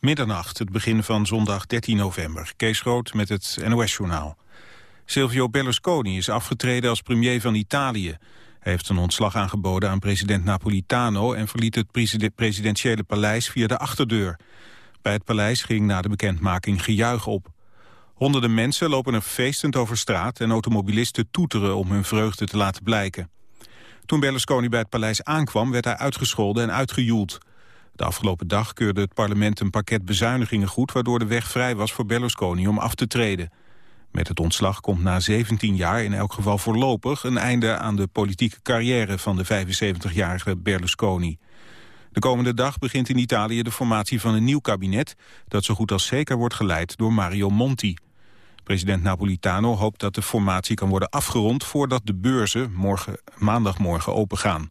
Middernacht, het begin van zondag 13 november. Kees Groot met het NOS-journaal. Silvio Berlusconi is afgetreden als premier van Italië. Hij heeft een ontslag aangeboden aan president Napolitano... en verliet het presidentiële paleis via de achterdeur. Bij het paleis ging na de bekendmaking gejuich op. Honderden mensen lopen er feestend over straat... en automobilisten toeteren om hun vreugde te laten blijken. Toen Berlusconi bij het paleis aankwam, werd hij uitgescholden en uitgejoeld. De afgelopen dag keurde het parlement een pakket bezuinigingen goed... waardoor de weg vrij was voor Berlusconi om af te treden. Met het ontslag komt na 17 jaar in elk geval voorlopig... een einde aan de politieke carrière van de 75-jarige Berlusconi. De komende dag begint in Italië de formatie van een nieuw kabinet... dat zo goed als zeker wordt geleid door Mario Monti. President Napolitano hoopt dat de formatie kan worden afgerond... voordat de beurzen morgen, maandagmorgen opengaan.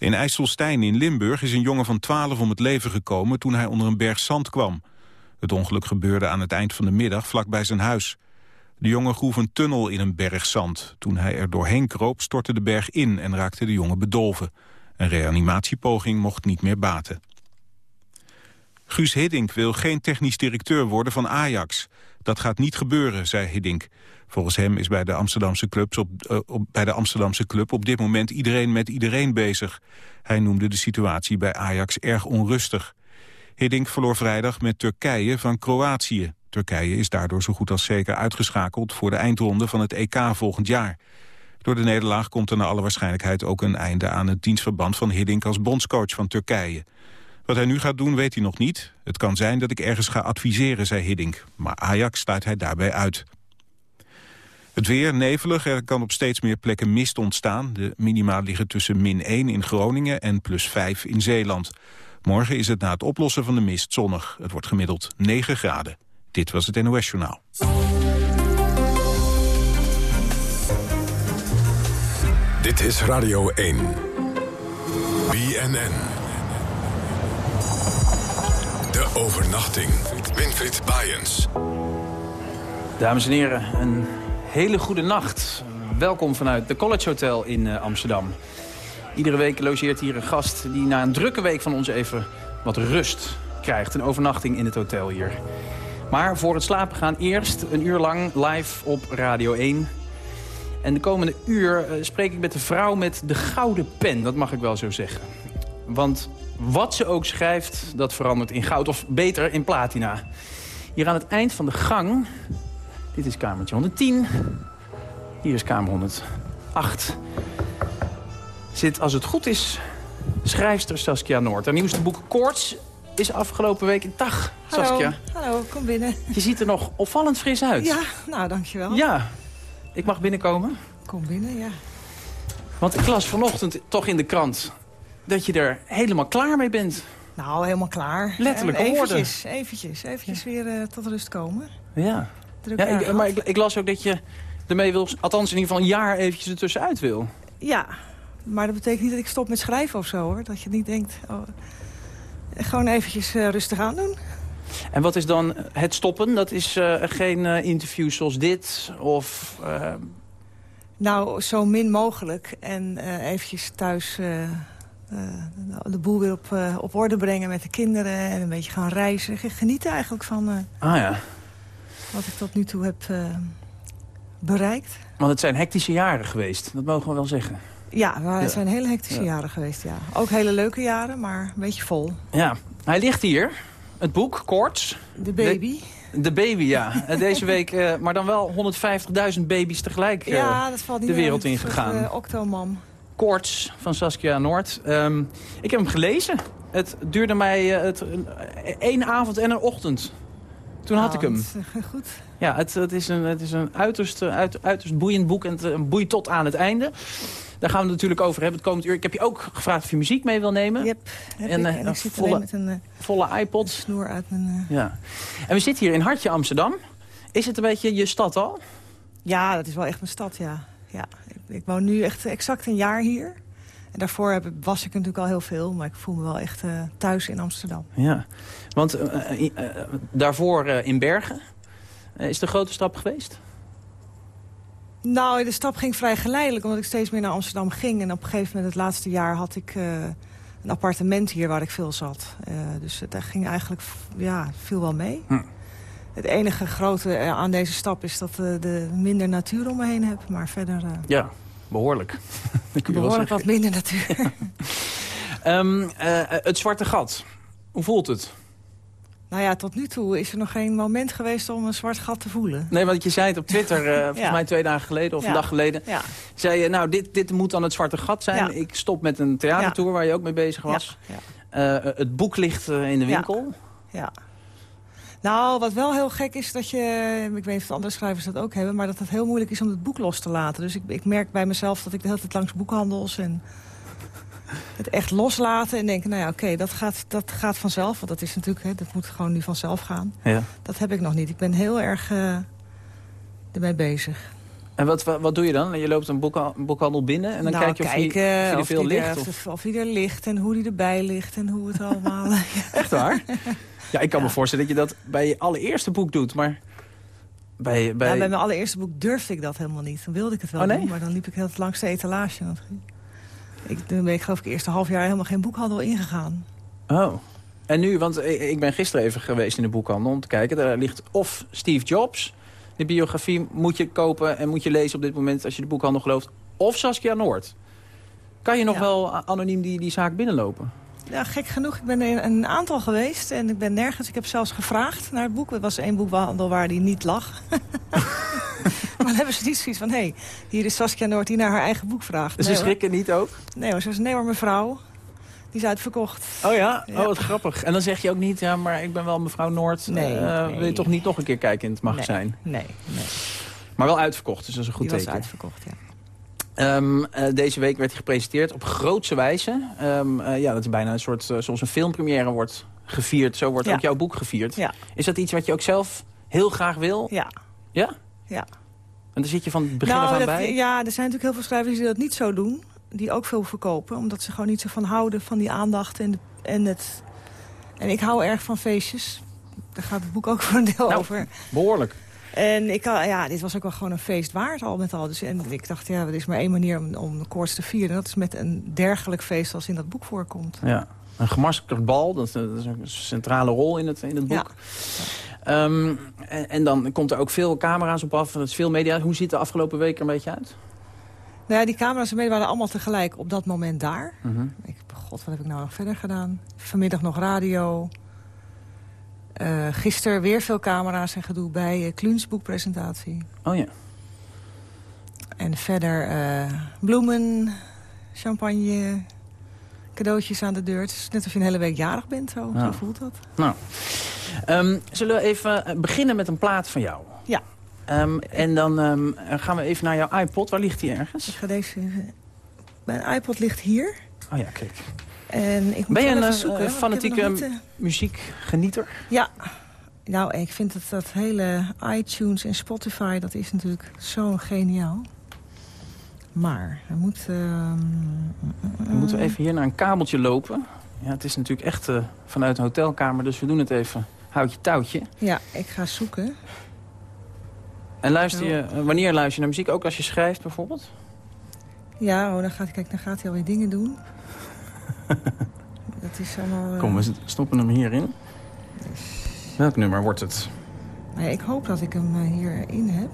In IJsselstein in Limburg is een jongen van 12 om het leven gekomen... toen hij onder een berg zand kwam. Het ongeluk gebeurde aan het eind van de middag vlakbij zijn huis. De jongen groef een tunnel in een berg zand. Toen hij er doorheen kroop stortte de berg in en raakte de jongen bedolven. Een reanimatiepoging mocht niet meer baten. Guus Hiddink wil geen technisch directeur worden van Ajax. Dat gaat niet gebeuren, zei Hiddink. Volgens hem is bij de Amsterdamse, clubs op, uh, op, bij de Amsterdamse club op dit moment iedereen met iedereen bezig. Hij noemde de situatie bij Ajax erg onrustig. Hiddink verloor vrijdag met Turkije van Kroatië. Turkije is daardoor zo goed als zeker uitgeschakeld voor de eindronde van het EK volgend jaar. Door de nederlaag komt er naar alle waarschijnlijkheid ook een einde aan het dienstverband van Hiddink als bondscoach van Turkije. Wat hij nu gaat doen weet hij nog niet. Het kan zijn dat ik ergens ga adviseren, zei Hiddink. Maar Ajax sluit hij daarbij uit. Het weer nevelig, er kan op steeds meer plekken mist ontstaan. De minima liggen tussen min 1 in Groningen en plus 5 in Zeeland. Morgen is het na het oplossen van de mist zonnig. Het wordt gemiddeld 9 graden. Dit was het NOS Journaal. Dit is Radio 1. BNN. De overnachting. Winfried Bajens. Dames en heren, een hele goede nacht. Welkom vanuit de College Hotel in uh, Amsterdam. Iedere week logeert hier een gast die na een drukke week van ons even wat rust krijgt. Een overnachting in het hotel hier. Maar voor het slapen gaan eerst een uur lang live op Radio 1. En de komende uur uh, spreek ik met de vrouw met de gouden pen. Dat mag ik wel zo zeggen. Want wat ze ook schrijft, dat verandert in goud. Of beter, in platina. Hier aan het eind van de gang... Dit is kamertje 110. Hier is kamer 108 zit, als het goed is, schrijfster Saskia Noord. Haar nieuwste boek Koorts is afgelopen week in dag, Saskia. Hallo, kom binnen. Je ziet er nog opvallend fris uit. Ja, nou, dankjewel. Ja, ik mag binnenkomen? Kom binnen, ja. Want ik las vanochtend toch in de krant dat je er helemaal klaar mee bent. Nou, helemaal klaar. Letterlijk uh, eventjes, eventjes, eventjes weer uh, tot rust komen. Ja, ja ik, maar ik, ik, las ook dat je ermee wil, althans in ieder geval een jaar eventjes ertussenuit wil. Ja, maar dat betekent niet dat ik stop met schrijven of zo, hoor. Dat je niet denkt, oh, gewoon eventjes uh, rustig aan doen. En wat is dan het stoppen? Dat is uh, geen uh, interview zoals dit? Of, Nou, zo min mogelijk. En eventjes thuis de boel weer op, op orde brengen met de kinderen. En een beetje gaan reizen. Genieten eigenlijk van ah, ja. Wat ik tot nu toe heb bereikt. Want het zijn hectische jaren geweest, dat mogen we wel zeggen. Ja, het zijn hele hectische jaren geweest, ja. Ook hele leuke jaren, maar een beetje vol. Ja, hij ligt hier, het boek, Koorts. De baby. De, de baby, ja. Deze week, uh, maar dan wel 150.000 baby's tegelijk uh, ja, dat valt niet de wereld ingegaan. Uh, Octomam. Koorts van Saskia Noord. Um, ik heb hem gelezen. Het duurde mij het, één avond en een ochtend. Toen had ik hem. Goed. Ja, het, het, is een, het is een uiterst, uit, uiterst boeiend boek en het boeit tot aan het einde. Daar gaan we het natuurlijk over hebben het komend uur. Ik heb je ook gevraagd of je muziek mee wil nemen. Yep, en, uh, en ik zit volle, met een uh, volle iPod. Een snoer uit mijn... Uh... Ja. En we zitten hier in Hartje Amsterdam. Is het een beetje je stad al? Ja, dat is wel echt mijn stad, ja. ja ik, ik woon nu echt exact een jaar hier. En daarvoor heb, was ik natuurlijk al heel veel, maar ik voel me wel echt uh, thuis in Amsterdam. Ja, want uh, uh, daarvoor in Bergen, is de grote stap geweest? Nou, de stap ging vrij geleidelijk, omdat ik steeds meer naar Amsterdam ging. En op een gegeven moment, het laatste jaar, had ik een appartement hier waar ik veel zat. Uh, dus daar ging eigenlijk, ja, viel wel mee. Hm. Het enige grote aan deze stap is dat ik de minder natuur om me heen heb. Maar verder... ja, behoorlijk. behoorlijk wat minder natuur. um, het zwarte gat, hoe voelt het? Nou ja, tot nu toe is er nog geen moment geweest om een zwart gat te voelen. Nee, want je zei het op Twitter, uh, volgens mij twee dagen geleden of een dag geleden. Ja. Zei je, nou, dit, dit moet dan het zwarte gat zijn. Ik stop met een theatertour waar je ook mee bezig was. Uh, het boek ligt in de winkel. Ja. Nou, wat wel heel gek is dat je... Ik weet niet of andere schrijvers dat ook hebben... maar dat het heel moeilijk is om het boek los te laten. Dus ik, ik merk bij mezelf dat ik de hele tijd langs boekhandels... en het echt loslaten en denken, nou ja, oké, dat, gaat, dat gaat vanzelf. Want dat is natuurlijk, hè, dat moet gewoon nu vanzelf gaan. Ja. Dat heb ik nog niet. Ik ben heel erg uh, ermee bezig. En wat, wat, doe je dan? Je loopt een, boekhandel binnen en dan nou, kijk je of, kijken, hij, of, veel ligt? Er, of... of hij er ligt en hoe hij erbij ligt en hoe het allemaal... Echt waar? Ja, ik kan me voorstellen dat je dat bij je allereerste boek doet, maar... Bij, bij... Ja, bij mijn allereerste boek durfde ik dat helemaal niet. Dan wilde ik het wel oh, nee? doen, maar dan liep ik heel langs de etalage. Ik, toen ben ik geloof ik het eerste half jaar helemaal geen boekhandel ingegaan. Oh. En nu, want ik ben gisteren even geweest in de boekhandel om te kijken. Daar ligt of Steve Jobs. De biografie moet je kopen en moet je lezen op dit moment als je de boekhandel gelooft. Of Saskia Noord. Kan je nog Ja. wel anoniem die, die zaak binnenlopen? Ja, gek genoeg. Ik ben in een aantal geweest en ik ben nergens. Ik heb zelfs gevraagd naar het boek. Er was één boekhandel waar die niet lag. maar dan hebben ze niet zoiets van... hé, hey, hier is Saskia Noord die naar haar eigen boek vraagt. Dus ze nee, hoor. schrikken niet ook? Nee hoor, ze zei, nee hoor mevrouw. Die is uitverkocht. Oh ja? Ja. Oh, wat grappig. En dan zeg je ook niet, ja, maar ik ben wel mevrouw Noord. Nee, Eh, nee. Wil je toch niet nog een keer kijken in het magazijn? Nee, nee. Maar wel uitverkocht, dus dat is een goed die was teken. uitverkocht, ja. Ehm, eh, deze week werd hij gepresenteerd op grootse wijze. Eh, ja, dat is bijna een soort, eh, zoals een filmpremière wordt gevierd. Zo wordt Ja. ook jouw boek gevierd. Ja. Is dat iets wat je ook zelf heel graag wil? Ja, Ja? ja. En daar zit je van het begin af Nou, aan dat, bij? ja, er zijn natuurlijk heel veel schrijvers die dat niet zo doen. Die ook veel verkopen. Omdat ze gewoon niet zo van houden van die aandacht en, de- en het... En ik hou erg van feestjes. Daar gaat het boek ook voor een deel Nou. over. Behoorlijk. En ik, ja, dit was ook wel gewoon een feest waard al met al. Dus, en ik dacht, ja, er is maar één manier om, om de koorts te vieren. En dat is met een dergelijk feest als in dat boek voorkomt. Ja. Een gemaskerd bal, dat is, dat is een centrale rol in het, in het boek. Ehm, en, en dan komt er ook veel camera's op af. en Het is veel media. Hoe ziet de afgelopen week er een beetje uit? Nou ja, die camera's ermee waren allemaal tegelijk op dat moment daar. Mhm. Ik, god, wat heb ik nou nog verder gedaan? Vanmiddag nog radio. Eh gisteren weer veel camera's en gedoe bij uh, Kluns boekpresentatie. Oh ja. En verder eh, bloemen, champagne, cadeautjes aan de deur. Het is net of je een hele week jarig bent, zo, zo voelt dat. Nou, Ehm, zullen we even eh, beginnen met een plaat van jou? Ja. Ehm, en dan ehm, gaan we even naar jouw iPod. Waar ligt die Ik ergens? ga deze... Mijn iPod ligt hier. Oh ja, kijk. En ik moet Ben je een, eh, zoeken. eh, heb fanatieke- niet, eh, Muziekgenieter? Ja. Nou, ik vind dat, dat hele iTunes en Spotify... dat is natuurlijk zo geniaal. Maar, we moeten... ehm, Dan moeten we even hier naar een kabeltje lopen. Ja, het is natuurlijk echt eh, vanuit een hotelkamer, dus we doen het even houtje touwtje. Ja, ik ga zoeken. En luister je, eh, wanneer luister je naar muziek? Ook als je schrijft bijvoorbeeld? Ja, oh, dan gaat, kijk, dan gaat hij alweer dingen doen. dat is allemaal... eh, Kom, we stoppen hem hierin. Welk nummer wordt het? ja, ik hoop dat ik hem eh, hierin heb.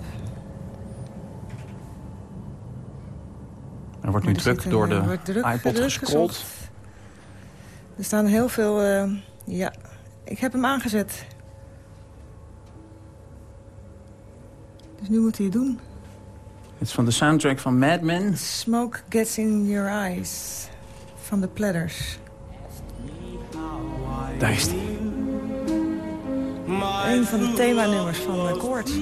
Er wordt nu er druk een, door eh, de wordt druk- iPod druk gezocht. Er staan heel veel... ja, ik heb hem aangezet. Dus nu moet hij het doen. Het is van de soundtrack van Mad Men. Smoke gets in your eyes. Van de Platters. Daar is die. Een van de themanummers van de Koorts.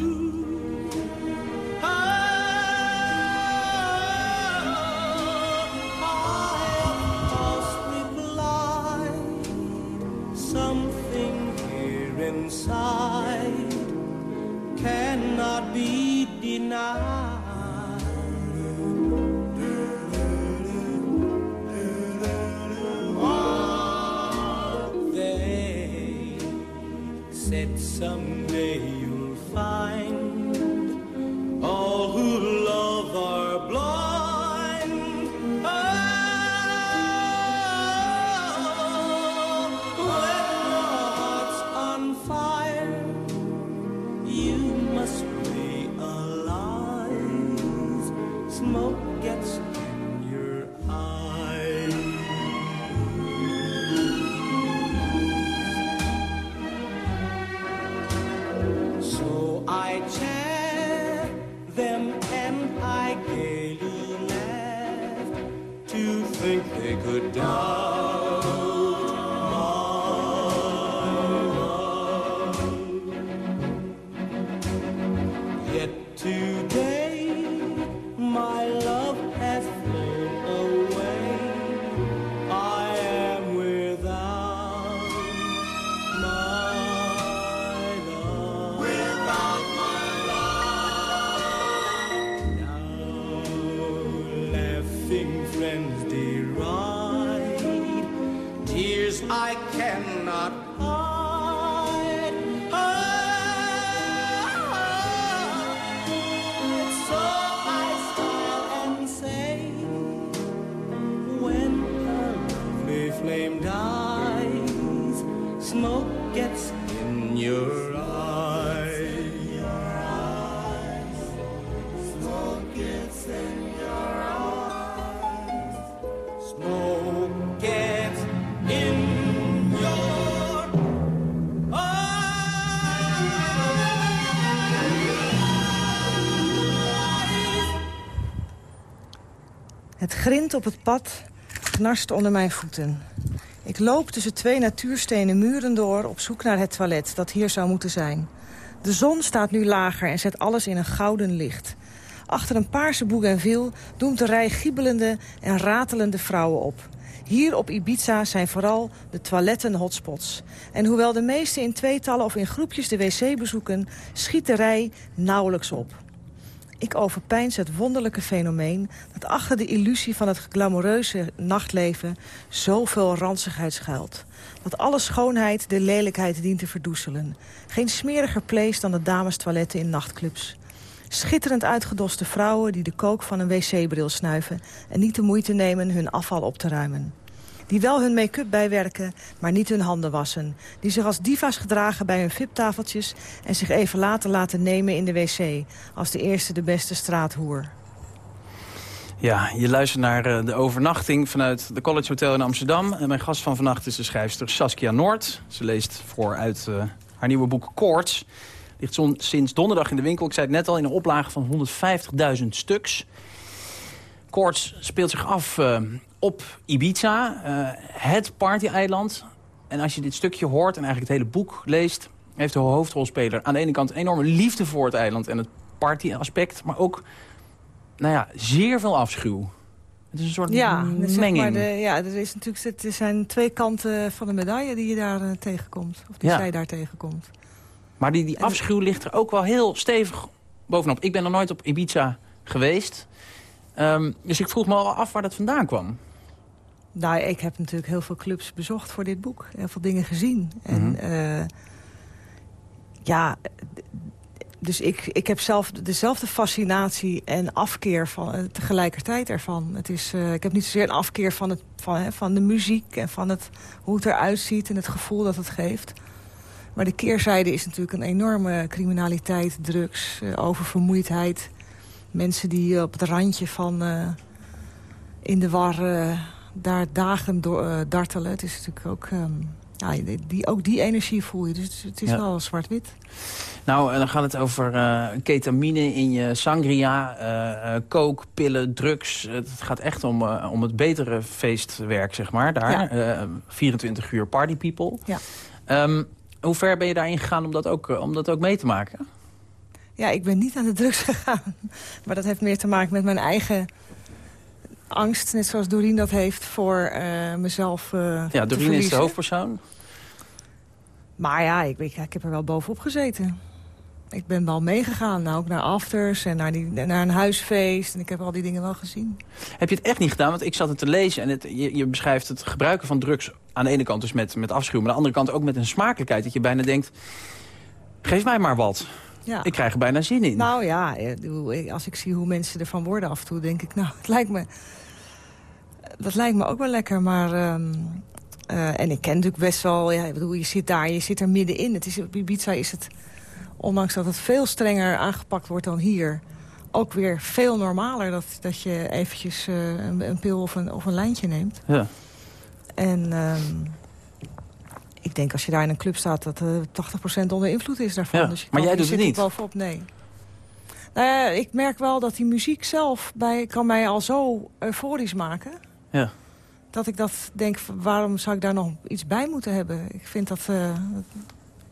Smoke gets in your in. Het grind op het pad knarst onder mijn voeten. Ik loop tussen twee natuurstenen muren door op zoek naar het toilet dat hier zou moeten zijn. De zon staat nu lager en zet alles in een gouden licht. Achter een paarse bougainville doemt de rij giebelende en ratelende vrouwen op. Hier op Ibiza zijn vooral de toiletten hotspots. En hoewel de meesten in tweetallen of in groepjes de wc bezoeken... schiet de rij nauwelijks op. Ik overpeins het wonderlijke fenomeen dat achter de illusie van het glamoureuze nachtleven zoveel ranzigheid schuilt. Dat alle schoonheid de lelijkheid dient te verdoezelen. Geen smeriger place dan de damestoiletten in nachtclubs. Schitterend uitgedoste vrouwen die de kook van een wc-bril snuiven... en niet de moeite nemen hun afval op te ruimen. Die wel hun make-up bijwerken, maar niet hun handen wassen. Die zich als diva's gedragen bij hun VIP-tafeltjes... en zich even later laten nemen in de wc... als de eerste de beste straathoer. Ja, je luistert naar eh, de overnachting vanuit de College Hotel in Amsterdam. En mijn gast van vannacht is de schrijfster Saskia Noord. Ze leest voor uit eh, haar nieuwe boek Koorts. Ligt sinds donderdag in de winkel. Ik zei het net al, in een oplage van 150.000 stuks. Koorts speelt zich af eh, op Ibiza, eh, het party-eiland. En als je dit stukje hoort en eigenlijk het hele boek leest... heeft de hoofdrolspeler aan de ene kant een enorme liefde voor het eiland... en het party-aspect, maar ook nou ja, zeer veel afschuw. Het is een soort Ja, is zeg menging. maar de, ja, er, is natuurlijk, er zijn twee kanten van de medaille die je daar eh, tegenkomt. Of die Ja. zij daar tegenkomt. Maar die, die afschuw ligt er ook wel heel stevig bovenop. Ik ben nog nooit op Ibiza geweest. Ehm, dus ik vroeg me al af waar dat vandaan kwam. Nou, ik heb natuurlijk heel veel clubs bezocht voor dit boek. Heel veel dingen gezien. En eh, ja, dus ik, ik heb zelf dezelfde fascinatie en afkeer van, eh, tegelijkertijd ervan. Het is, eh, ik heb niet zozeer een afkeer van, het, van, hè, van de muziek en van het, hoe het eruit ziet en het gevoel dat het geeft. Maar de keerzijde is natuurlijk een enorme criminaliteit, drugs, oververmoeidheid. Mensen die op het randje van in de war daar dagen door, eh, dartelen. Het is natuurlijk ook, ehm, ja, die, ook die energie voel je. Dus het, is Ja. wel zwart-wit. Nou, en dan gaat het over eh, ketamine in je sangria, eh eh coke, pillen, drugs. Het gaat echt om, eh, om het betere feestwerk, zeg maar, daar. Ja. Eh, 24 uur party people. Ja. Ehm, hoe ver ben je daarin gegaan om dat ook, eh, om dat ook mee te maken? Ja, ik ben niet aan de drugs gegaan. Maar dat heeft meer te maken met mijn eigen angst. Net zoals Doreen dat heeft voor eh, mezelf eh Ja, Doreen is de hoofdpersoon. Maar ja, ik, ik, ik heb er wel bovenop gezeten. Ik ben wel meegegaan, nou, ook naar afters en naar, die, naar een huisfeest. En ik heb al die dingen wel gezien. Heb je het echt niet gedaan? Want ik zat het te lezen en het, je, je beschrijft het gebruiken van drugs... aan de ene kant dus met, met afschuw, maar aan de andere kant ook met een smakelijkheid... dat je bijna denkt, geef mij maar wat. Ja. Ik krijg er bijna zin in. Nou ja, ik- als ik zie hoe mensen ervan worden af en toe... denk ik, nou, het lijkt me... Dat lijkt me ook wel lekker, maar... ehm, eh, en ik ken natuurlijk best wel... Ja, ik bedoel, je zit daar, je zit er middenin. Het is, op Ibiza is het, ondanks dat het veel strenger aangepakt wordt dan hier... ook weer veel normaler dat, dat je eventjes eh, een, een pil of een, of een lijntje neemt. Ja. En ehm, ik denk als je daar in een club staat... dat eh 80% onder invloed is daarvan. Ja, Dus je maar jij doet het zit niet. bovenop, nee. Nou ja, ik merk wel dat die muziek zelf bij, kan mij al zo euforisch maken... Ja. dat ik dat denk, waarom zou ik daar nog iets bij moeten hebben? Ik vind dat... eh,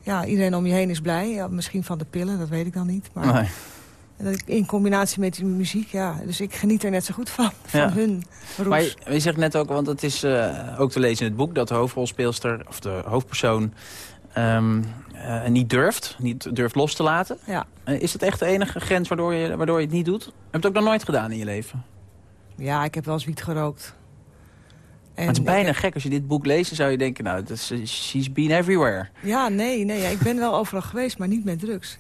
ja, iedereen om je heen is blij. Ja, misschien van de pillen, dat weet ik dan niet. Maar Nee. dat ik, in combinatie met die muziek, ja. Dus ik geniet er net zo goed van, van Ja. hun roes. Maar je, je zegt net ook, want het is eh, ook te lezen in het boek... dat de hoofdrolspeelster, of de hoofdpersoon, ehm, eh, niet durft. Niet durft los te laten. Ja. Is dat echt de enige grens waardoor je, waardoor je het niet doet? Heb je het ook nog nooit gedaan in je leven? Ja, ik heb wel eens wiet gerookt. Maar het is bijna gek. Als je dit boek leest, dan zou je denken... nou, dat is, eh, she's been everywhere. Ja, nee, nee ja, ik ben wel overal geweest, maar niet met drugs.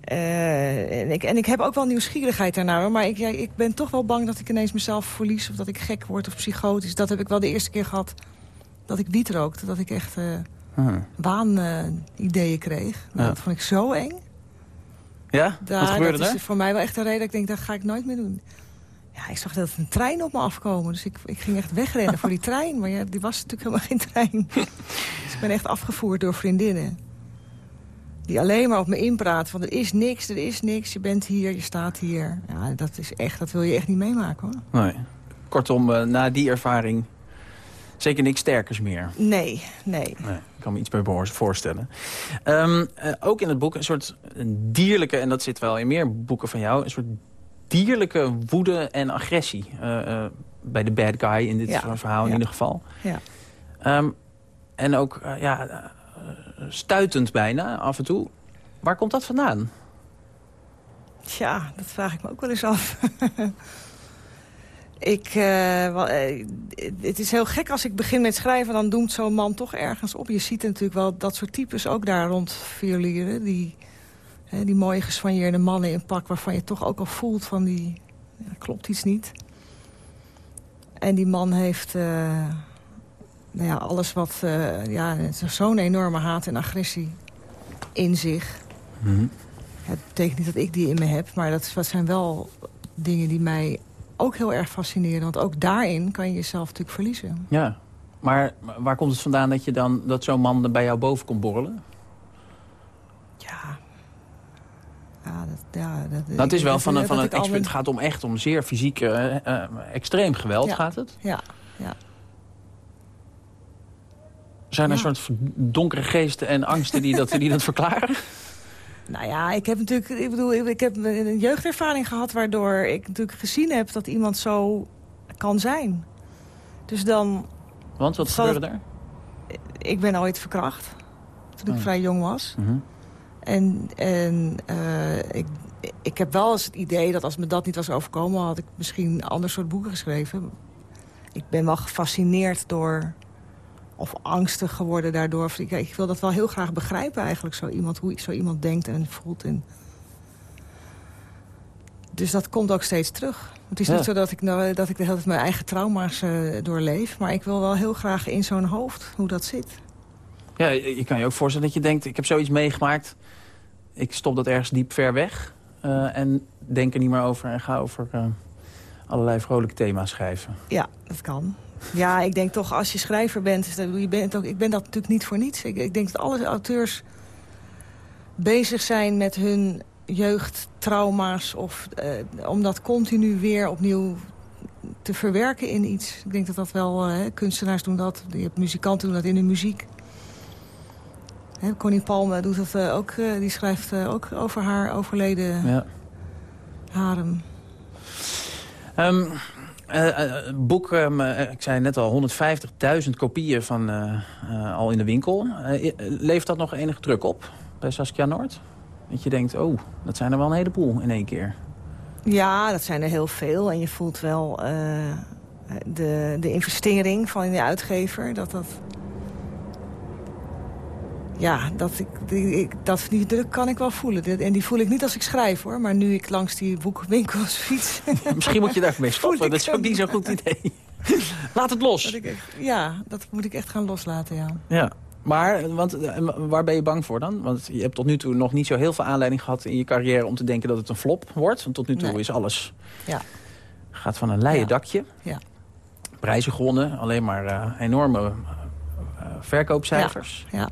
Eh, en, ik, en ik heb ook wel nieuwsgierigheid daarnaar. Maar ik, ja, ik ben toch wel bang dat ik ineens mezelf verlies... of dat ik gek word of psychotisch. Dat heb ik wel de eerste keer gehad dat ik wiet rookte. Dat ik echt uh, Hmm. waanideeën kreeg. Nou, Ja. Dat vond ik zo eng. Ja? Daar, Wat gebeurde dat er? is voor mij wel echt een reden dat ik denk, dat ga ik nooit meer doen. Ja, ik zag dat een trein op me afkomen. Dus ik, ik ging echt wegrennen voor die trein. Maar ja, die was natuurlijk helemaal geen trein. dus ik ben echt afgevoerd door vriendinnen. Die alleen maar op me inpraten van er is niks, er is niks. Je bent hier, je staat hier. Ja, dat is echt, dat wil je echt niet meemaken hoor. Nee. Kortom, eh, na die ervaring zeker niks sterkers meer. Nee, nee. Nee, ik kan me iets bij voorstellen. Ehm, eh, ook in het boek een soort een dierlijke, en dat zit wel in meer boeken van jou... een soort dierlijke woede en agressie. eh, eh, bij de bad guy in dit Ja, verhaal in ieder geval. Ja. Ehm, en ook eh, ja, stuitend bijna af en toe. Waar komt dat vandaan? Tja, dat vraag ik me ook wel eens af. ik, wel, het is heel gek als ik begin met schrijven... dan doemt zo'n man toch ergens op. Je ziet natuurlijk wel dat soort types ook daar rond violieren. Die, die mooie geswanjeerde mannen in pak... waarvan je toch ook al voelt van die... Ja, klopt iets niet. En die man heeft... eh, nou ja, alles wat... eh, ja, zo'n enorme haat en agressie in zich... Het betekent niet dat ik die in me heb, maar dat, dat zijn wel dingen die mij ook heel erg fascineren. Want ook daarin kan je jezelf natuurlijk verliezen. Ja, maar waar komt het vandaan dat, je dan, dat zo'n man er bij jou boven komt borrelen? Ja. Ja, dat, ja, dat, het is wel van een, van een ik al exper- mijn- het gaat om echt om zeer fysiek eh, eh, extreem geweld Ja. gaat het. Ja, ja. Zijn er Ja. een soort donkere geesten en angsten die dat, die dat verklaren? Nou ja, ik heb natuurlijk, ik bedoel, ik heb een jeugdervaring gehad waardoor ik natuurlijk gezien heb dat iemand zo kan zijn. Dus dan, Want wat gebeurde daar? ik ben ooit verkracht toen ik Oh. vrij jong was. Mhm. En, en eh, ik, ik heb wel eens het idee dat als me dat niet was overkomen... had ik misschien een ander soort boeken geschreven. Ik ben wel gefascineerd door... of angstig geworden daardoor. Of Ik, ik wil dat wel heel graag begrijpen eigenlijk, zo iemand, hoe zo iemand denkt en voelt. En... Dus dat komt ook steeds terug. Het is Ja. niet zo dat ik, nou, dat ik de hele tijd mijn eigen trauma's eh, doorleef... maar ik wil wel heel graag in zo'n hoofd hoe dat zit. Ja, je kan je ook voorstellen dat je denkt, ik heb zoiets meegemaakt. Ik stop dat ergens diep ver weg. eh, en denk er niet meer over en ga over eh, allerlei vrolijke thema's schrijven. Ja, dat kan. Ja, ik denk toch, als je schrijver bent... Je bent ook, ik ben dat natuurlijk niet voor niets. Ik, ik denk dat alle auteurs bezig zijn met hun jeugdtrauma's... of eh, om dat continu weer opnieuw te verwerken in iets. Ik denk dat dat wel... kunstenaars doen dat, je hebt muzikanten doen dat in de muziek. Hè, Connie Palme doet dat eh, ook. eh, die schrijft eh, ook over haar overleden Ja. harem. Ehm, eh, eh, het boek, ehm, eh, ik zei net al, 150.000 kopieën van, al in de winkel. Levert dat nog enige druk op bij Saskia Noord? Dat je denkt, oh, dat zijn er wel een heleboel in één keer. Ja, dat zijn er heel veel. En je voelt wel de, de investering van de uitgever. Dat dat... Ja, dat ik, die, dat, die druk kan ik wel voelen. En die voel ik niet als ik schrijf, hoor. Maar nu ik langs die boekwinkels fiets... Misschien moet je daar mee stoppen, dat is ook niet zo'n goed idee. Laat het los. dat ik echt- ja, dat moet ik echt gaan loslaten, ja. Ja. Maar, want, eh, waar ben je bang voor dan? Want je hebt tot nu toe nog niet zo heel veel aanleiding gehad in je carrière... om te denken dat het een flop wordt. Want tot nu toe Nee. is alles... Ja. Gaat van een leien Ja. dakje. Ja. Prijzen gewonnen. Alleen maar eh, enorme eh, verkoopcijfers. Ja. Ja,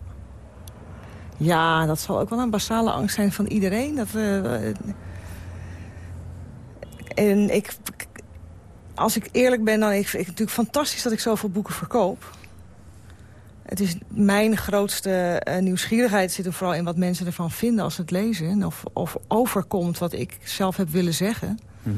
dat zal ook wel een basale angst zijn van iedereen. Dat, eh, en ik, als ik eerlijk ben, dan ik, ik het natuurlijk fantastisch dat ik zoveel boeken verkoop. Het is mijn grootste eh, nieuwsgierigheid zit er vooral in wat mensen ervan vinden als ze het lezen. Of, of overkomt wat ik zelf heb willen zeggen. Mhm.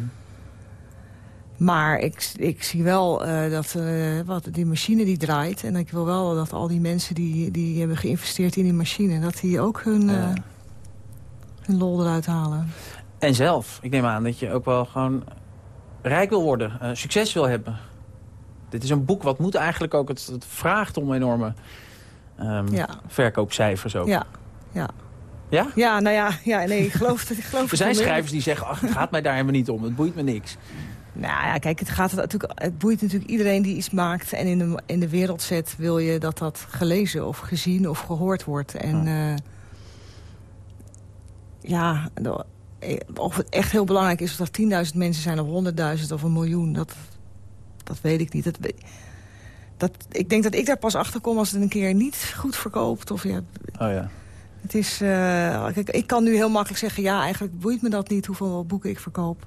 Maar ik, ik zie wel eh, dat eh, wat, die machine die draait. En ik wil wel dat al die mensen die, die hebben geïnvesteerd in die machine... dat die ook hun, eh, hun lol eruit halen. En zelf. Ik neem aan dat je ook wel gewoon rijk wil worden. succes wil hebben. Dit is een boek wat moet eigenlijk ook... Het, het vraagt om enorme ehm, Ja. verkoopcijfers ook. Ja, ja. Ja? Ja, nou ja, ja nee, ik geloof. Ik geloof Er zijn schrijvers die zeggen, ach, het gaat mij daar helemaal niet om. Het boeit me niks. Nou ja, kijk, het, gaat natuurlijk, het boeit natuurlijk iedereen die iets maakt... en in de, in de wereld zet, wil je dat dat gelezen of gezien of gehoord wordt. En eh, ja, eh, of het echt heel belangrijk is... of dat 10.000 mensen zijn of 100.000 of een miljoen, dat, dat weet ik niet. Dat, dat, ik denk dat ik daar pas achter kom als het een keer niet goed verkoopt. Of ja, Oh ja. het is, eh, kijk, ik kan nu heel makkelijk zeggen... ja, eigenlijk boeit me dat niet hoeveel boeken ik verkoop.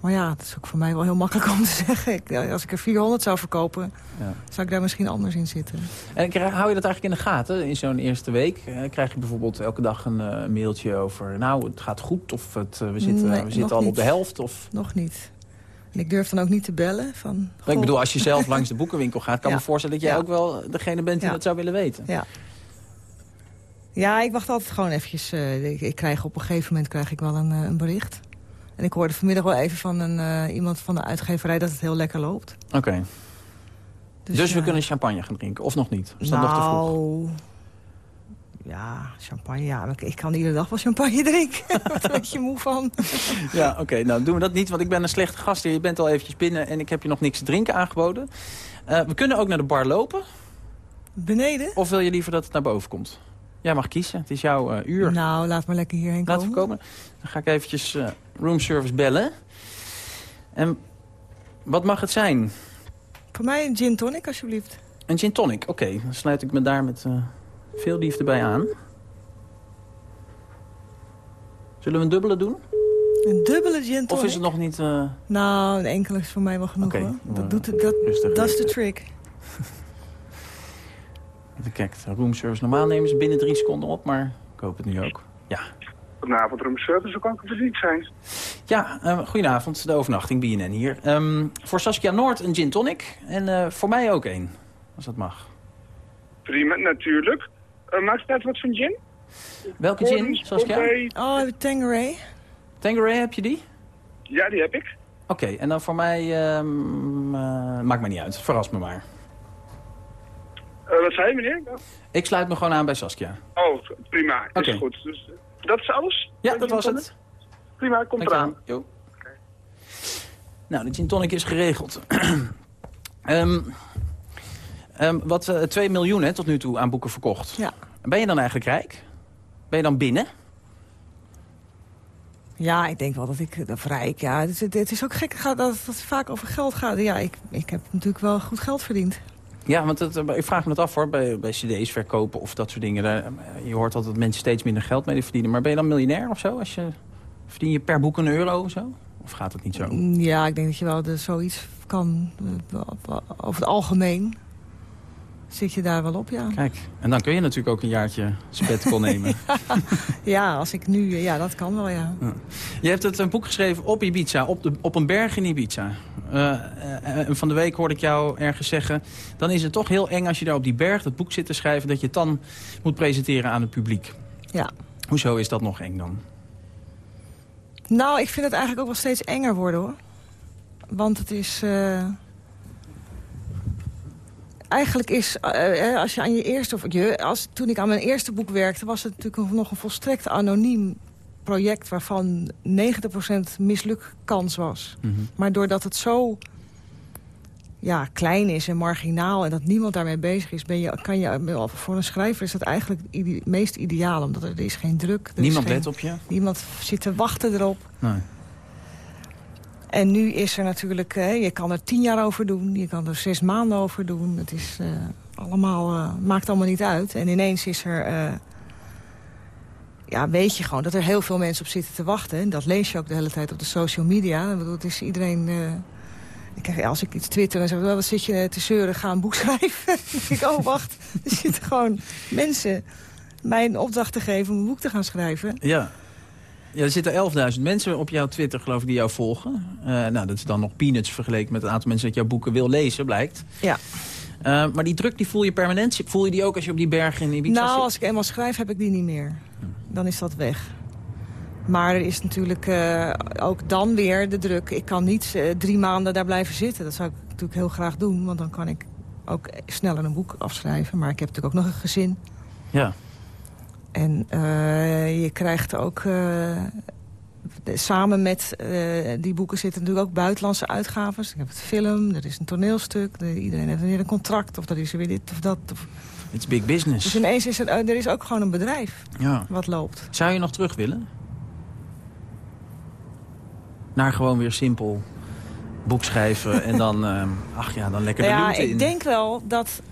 Maar ja, het is ook voor mij wel heel makkelijk om te zeggen. Ik, als ik er 400 zou verkopen, Ja. zou ik daar misschien anders in zitten. En hou je dat eigenlijk in de gaten in zo'n eerste week? Eh, krijg je bijvoorbeeld elke dag een eh, mailtje over... nou, het gaat goed of het, eh, we zitten, Nee, we zitten al niet. op de helft? Of... Nog niet. En ik durf dan ook niet te bellen. Van, ik bedoel, als je zelf langs de boekenwinkel gaat... kan Ja. me voorstellen dat jij Ja. ook wel degene bent die dat zou willen weten. Ja. Ja, ik wacht altijd gewoon eventjes. ik, ik krijg op een gegeven moment krijg ik wel een, een bericht. En ik hoorde vanmiddag wel even van een, eh, iemand van de uitgeverij dat het heel lekker loopt. Oké. Dus, we ja. kunnen champagne gaan drinken, of nog niet? Is dat nog te vroeg? nou, ja, champagne. Ja, ik, kan iedere dag wel champagne drinken. Daar word een beetje moe van. Ja, oké. nou, doen we dat niet, want ik ben een slechte gast hier. Je bent al eventjes binnen en ik heb je nog niks te drinken aangeboden. Eh, we kunnen ook naar de bar lopen. Beneden? Of wil je liever dat het naar boven komt? Jij mag kiezen. Het is jouw eh, uur. Nou, laat maar lekker hierheen Laten komen. we komen. Dan ga ik eventjes eh roomservice bellen. En wat mag het zijn? Voor mij een gin tonic, alsjeblieft. Een gin tonic. Oké, dan sluit ik me daar met eh, veel liefde bij aan. Zullen we een dubbele doen? Een dubbele gin tonic. Of is het nog niet... eh, Nou, een enkele is voor mij wel genoeg, Oké, hoor. eh, Dat, doet het, dat, dat is de trick. Kijken, de roomservice. Normaal nemen ze binnen drie seconden op, maar ik hoop het nu ook. Ja, Goedenavond, roomservice. Hoe kan er dienst zijn? ja eh, goedenavond. De overnachting, BNN hier. Ehm, voor Saskia Noord een gin tonic. En eh, voor mij ook één, als dat mag. Prima, natuurlijk. Uh, maakt het uit wat voor gin? Welke gin, Saskia? Bombay. Oh, Tangeray. Tangeray, heb je die? Ja, die heb ik. Oké, en dan voor mij... ehm, eh, maakt me niet uit, verras me maar. Eh, wat zei je, meneer? Ik sluit me gewoon aan bij Saskia. Oh, prima. Is Oké. goed. Dus, eh, dat is alles? Ja, dat was tonic? het. Prima, komt eraan. Jo. Nou, de gin tonic is geregeld. Ehm, ehm, wat, eh 2 miljoen hè, tot nu toe aan boeken verkocht. Ja. Ben je dan eigenlijk rijk? Ben je dan binnen? Ja, ik denk wel dat ik dat rijk. Ja, het, is- het, het is ook gek gaat dat het vaak over geld gaat. Ja, ik, ik heb natuurlijk wel goed geld verdiend. Ja, want eh, ik vraag me dat af hoor, bij, bij cd's verkopen of dat soort dingen. Daar, eh, je hoort altijd dat mensen steeds minder geld mee verdienen. Maar ben je dan miljonair of zo? Als je, verdien je per boek een euro of zo? Of gaat het niet zo? Ja, ik denk dat je wel de, zoiets kan. eh, Over het algemeen zit je daar wel op, ja. Kijk, en dan kun je natuurlijk ook een jaartje sabbatical nemen. Ja, als ik nu... Ja, dat kan wel, ja. Je hebt het een boek geschreven op Ibiza, op, de, op een berg in Ibiza. Eh, eh, van de week hoorde ik jou ergens zeggen... dan is het toch heel eng als je daar op die berg dat boek zit te schrijven... dat je het dan moet presenteren aan het publiek. Ja. Hoezo is dat nog eng dan? Nou, ik vind het eigenlijk ook wel steeds enger worden, hoor. Want het is... eh, Eigenlijk is, eh, eh, als je aan je eerste... Of je, als, toen ik aan mijn eerste boek werkte... was het natuurlijk nog een volstrekt anoniem project... waarvan 90% mislukkans was. Maar doordat het zo ja, klein is en marginaal... en dat niemand daarmee bezig is... Ben je, kan je, voor een schrijver is dat eigenlijk het ide- meest ideaal. Omdat er, er is geen druk. Er is Niemand geen- let op je? Niemand zit te wachten erop. Nee. En nu is er natuurlijk, eh, je kan er tien jaar over doen, je kan er zes maanden over doen. Het is eh, allemaal, eh, maakt allemaal niet uit. En ineens is er, ja, weet je gewoon dat er heel veel mensen op zitten te wachten. En dat lees je ook de hele tijd op de social media. Ik bedoel, is iedereen, als ik iets twitter en zeg, "Wel, wat zit je te zeuren, ga een boek schrijven. dan denk ik, oh wacht, er zitten gewoon mensen mij een opdracht te geven om een boek te gaan schrijven. Ja. Ja, er zitten 11.000 mensen op jouw Twitter, geloof ik, die jou volgen. Eh, nou, dat is dan nog peanuts vergeleken met het aantal mensen dat jouw boeken wil lezen, blijkt. Ja. Eh, maar die druk die voel je permanent. Voel je die ook als je op die bergen in Ibiza Nou, zit? als ik eenmaal schrijf, heb ik die niet meer. Dan is dat weg. Maar er is natuurlijk eh, ook dan weer de druk. Ik kan niet drie maanden daar blijven zitten. Dat zou ik natuurlijk heel graag doen. Want dan kan ik ook sneller een boek afschrijven. Maar ik heb natuurlijk ook nog een gezin. Ja. En eh, je krijgt ook... eh, samen met eh, die boeken zitten natuurlijk ook buitenlandse uitgaves. Ik heb het film, er is een toneelstuk. de- iedereen heeft weer een contract. Of dat is er weer dit of dat. Of, It's big business. dus ineens is er, er is ook gewoon een bedrijf Ja. wat loopt. Zou je nog terug willen? Naar gewoon weer simpel boek schrijven en dan, ehm, ach ja, dan lekker Nou ja, in. ik denk wel dat,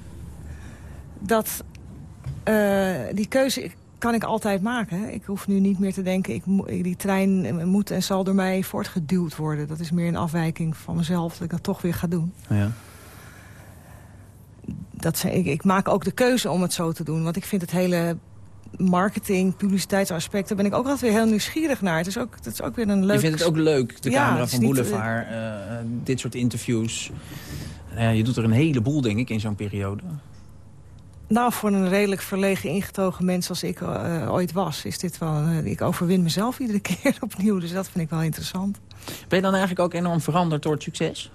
dat die keuze kan ik altijd maken. Ik hoef nu niet meer te denken, ik die trein eh, moet en zal door mij voortgeduwd worden. Dat is meer een afwijking van mezelf, dat ik dat toch weer ga doen. Ja. Dat ik, ik maak ook de keuze om het zo te doen. Want ik vind het hele marketing, publiciteitsaspect... daar ben ik ook altijd weer heel nieuwsgierig naar. Het is ook, het is ook weer een leuk... Je vindt het ook leuk, de camera van niet, Boulevard, eh, dit soort interviews. Nou je doet er een heleboel, denk ik, in zo'n periode. Nou, voor een redelijk verlegen ingetogen mens als ik eh, ooit was... is dit wel... eh, ik overwin mezelf iedere keer opnieuw, dus dat vind ik wel interessant. Ben je dan eigenlijk ook enorm veranderd door het succes?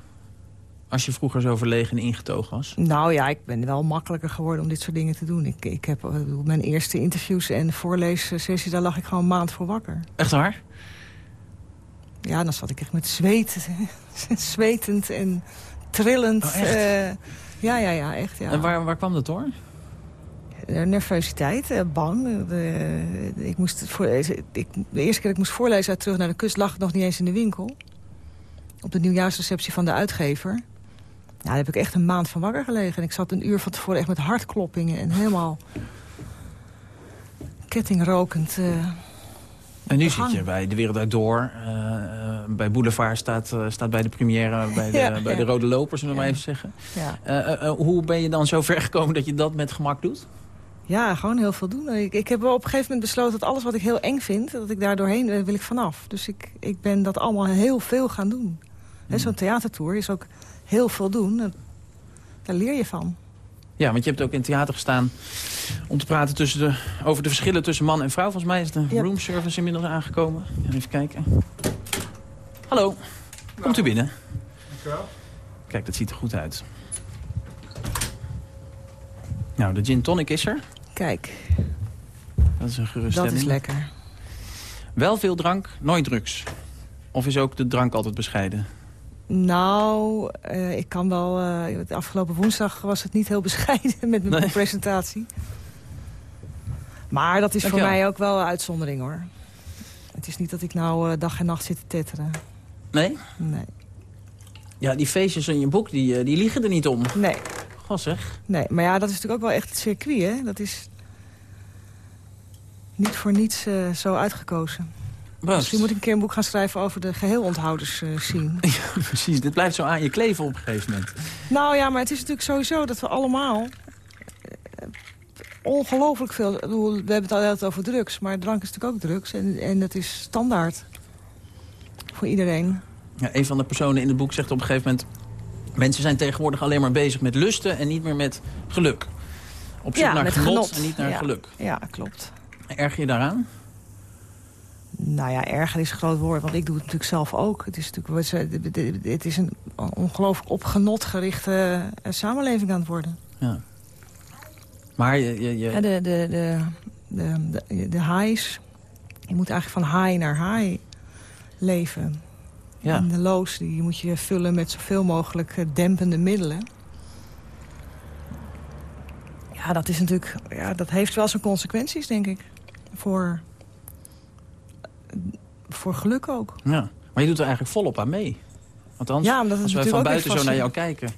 Als je vroeger zo verlegen en ingetogen was? Nou ja, ik ben wel makkelijker geworden om dit soort dingen te doen. Ik, ik heb eh, mijn eerste interviews en voorleessessies... daar lag ik gewoon een maand voor wakker. Echt waar? Ja, dan zat ik echt met zweet, zwetend en trillend. Oh, ja, ja, ja, echt. Ja. En waar, waar kwam dat door? Eh, Nervositeit, eh, bang. Eh, de- de- ik moest het voor, ik, de eerste keer dat ik moest voorlezen uit Terug naar de Kust... lag ik nog niet eens in de winkel. Op de nieuwjaarsreceptie van de uitgever. Nou, daar heb ik echt een maand van wakker gelegen. En ik zat een uur van tevoren echt met hartkloppingen... en helemaal kettingrokend. eh. En nu zit je bij De Wereld Uit Door. eh, eh, bij Boulevard staat, eh, staat bij de première, bij de, Ja, bij de. Rode Lopers, zullen we Ja. maar even zeggen. ja. Eh, eh, eh, hoe ben je dan zo ver gekomen dat je dat met gemak doet? Ja, gewoon heel veel doen. Ik, ik heb wel op een gegeven moment besloten dat alles wat ik heel eng vind... dat ik daar doorheen eh, wil ik vanaf. Dus ik, ik ben dat allemaal heel veel gaan doen. Hè, Zo'n theatertour is ook heel veel doen. Daar leer je van. Ja, want je hebt ook in het theater gestaan om te praten tussen de, over de verschillen tussen man en vrouw. Volgens mij is de roomservice inmiddels aangekomen. Even kijken. Hallo, komt u binnen. Kijk, dat ziet er goed uit. Nou, de gin tonic is er. Kijk, Dat is een dat geruststelling. is lekker. Wel veel drank, nooit drugs. Of is ook de drank altijd bescheiden? Nou, eh, ik kan wel... eh, de afgelopen woensdag was het niet heel bescheiden met mijn Nee. presentatie. Maar dat is voor mij ook wel een uitzondering, hoor. Het is niet dat ik nou eh, dag en nacht zit te tetteren. Nee? Nee. Ja, die feestjes in je boek, die, die liegen er niet om. Nee, Goh zeg. Nee, maar ja, dat is natuurlijk ook wel echt het circuit, hè? Dat is niet voor niets eh, zo uitgekozen. Misschien moet ik een keer een boek gaan schrijven over de geheelonthouders eh zien. Ja, precies. Dit blijft zo aan je kleven op een gegeven moment. nou ja, maar het is natuurlijk sowieso dat we allemaal... eh, ongelooflijk veel... We hebben het al altijd over drugs, maar drank is natuurlijk ook drugs. En, en dat is standaard voor iedereen. Ja, een van de personen in het boek zegt op een gegeven moment... mensen zijn tegenwoordig alleen maar bezig met lusten en niet meer met geluk. Op zoek Ja, naar genot, genot. en niet naar Ja. geluk. Ja, klopt. Erg je daaraan? Nou ja, erger is een groot woord, want ik doe het natuurlijk zelf ook. Het is natuurlijk het is een ongelooflijk op genot gerichte eh, samenleving aan het worden. Ja. Maar je... je, je- de, de, de, de, de, de highs, je moet eigenlijk van high naar high leven. Ja. En de lows die moet je vullen met zoveel mogelijk eh, dempende middelen. Ja, dat is natuurlijk, ja, dat heeft wel zijn consequenties, denk ik. Voor, voor geluk ook. ja. Maar je doet er eigenlijk volop aan mee. Althans, Ja, omdat het als wij natuurlijk van buiten zo naar jou kijken...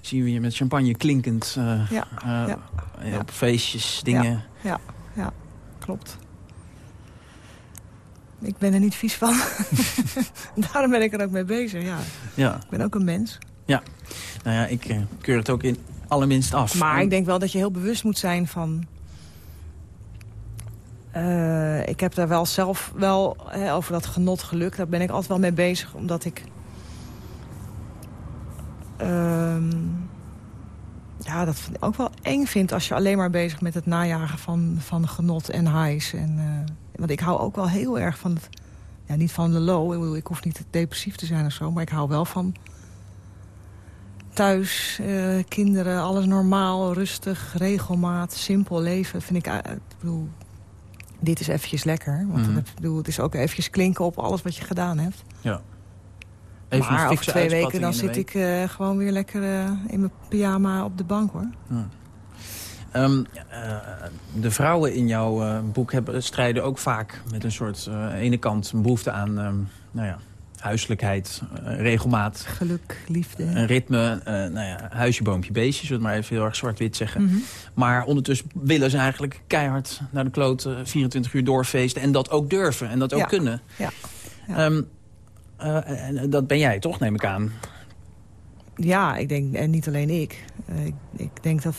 zien we je met champagne klinkend eh, Ja, eh, ja, ja. op feestjes, dingen. Ja, ja, klopt. Ik ben er niet vies van. Daarom ben ik er ook mee bezig, ja. Ja. Ik ben ook een mens. Nou ja, ik eh, keur het ook in allerminst af. Maar En- ik denk wel dat je heel bewust moet zijn van... Eh, ik heb daar wel zelf wel hè, over dat genot geluk. Daar ben ik altijd wel mee bezig. Omdat ik... ehm, ja, dat vind ik ook wel eng vind als je alleen maar bezig met het najagen van, van genot en highs. En, eh, want ik hou ook wel heel erg van het... Ja, niet van de low. Ik, hoef niet depressief te zijn of zo. Maar ik hou wel van thuis, eh, kinderen, alles normaal, rustig, regelmaat, simpel leven. Vind ik, ik bedoel, dit is eventjes lekker. Want Mhm. het, ik bedoel, het is ook eventjes klinken op alles wat je gedaan hebt. Ja. Even maar over twee weken dan zit week. ik eh, gewoon weer lekker eh, in mijn pyjama op de bank hoor. Ehm, eh, de vrouwen in jouw eh, boek hebben, strijden ook vaak met een soort... eh, aan de ene kant een behoefte aan ehm, nou ja, huiselijkheid, regelmaat... Geluk, liefde. Een ritme, nou ja, huisje, boompje, beestje, zullen we maar even heel erg zwart-wit zeggen. Mhm. Maar ondertussen willen ze eigenlijk keihard naar de kloten, 24 uur doorfeesten... en dat ook durven en dat ook Ja. kunnen. Ja. Ja. Ehm, eh, en dat ben jij toch, neem ik aan? Ja, ik denk, en niet alleen ik. Ik, ik denk dat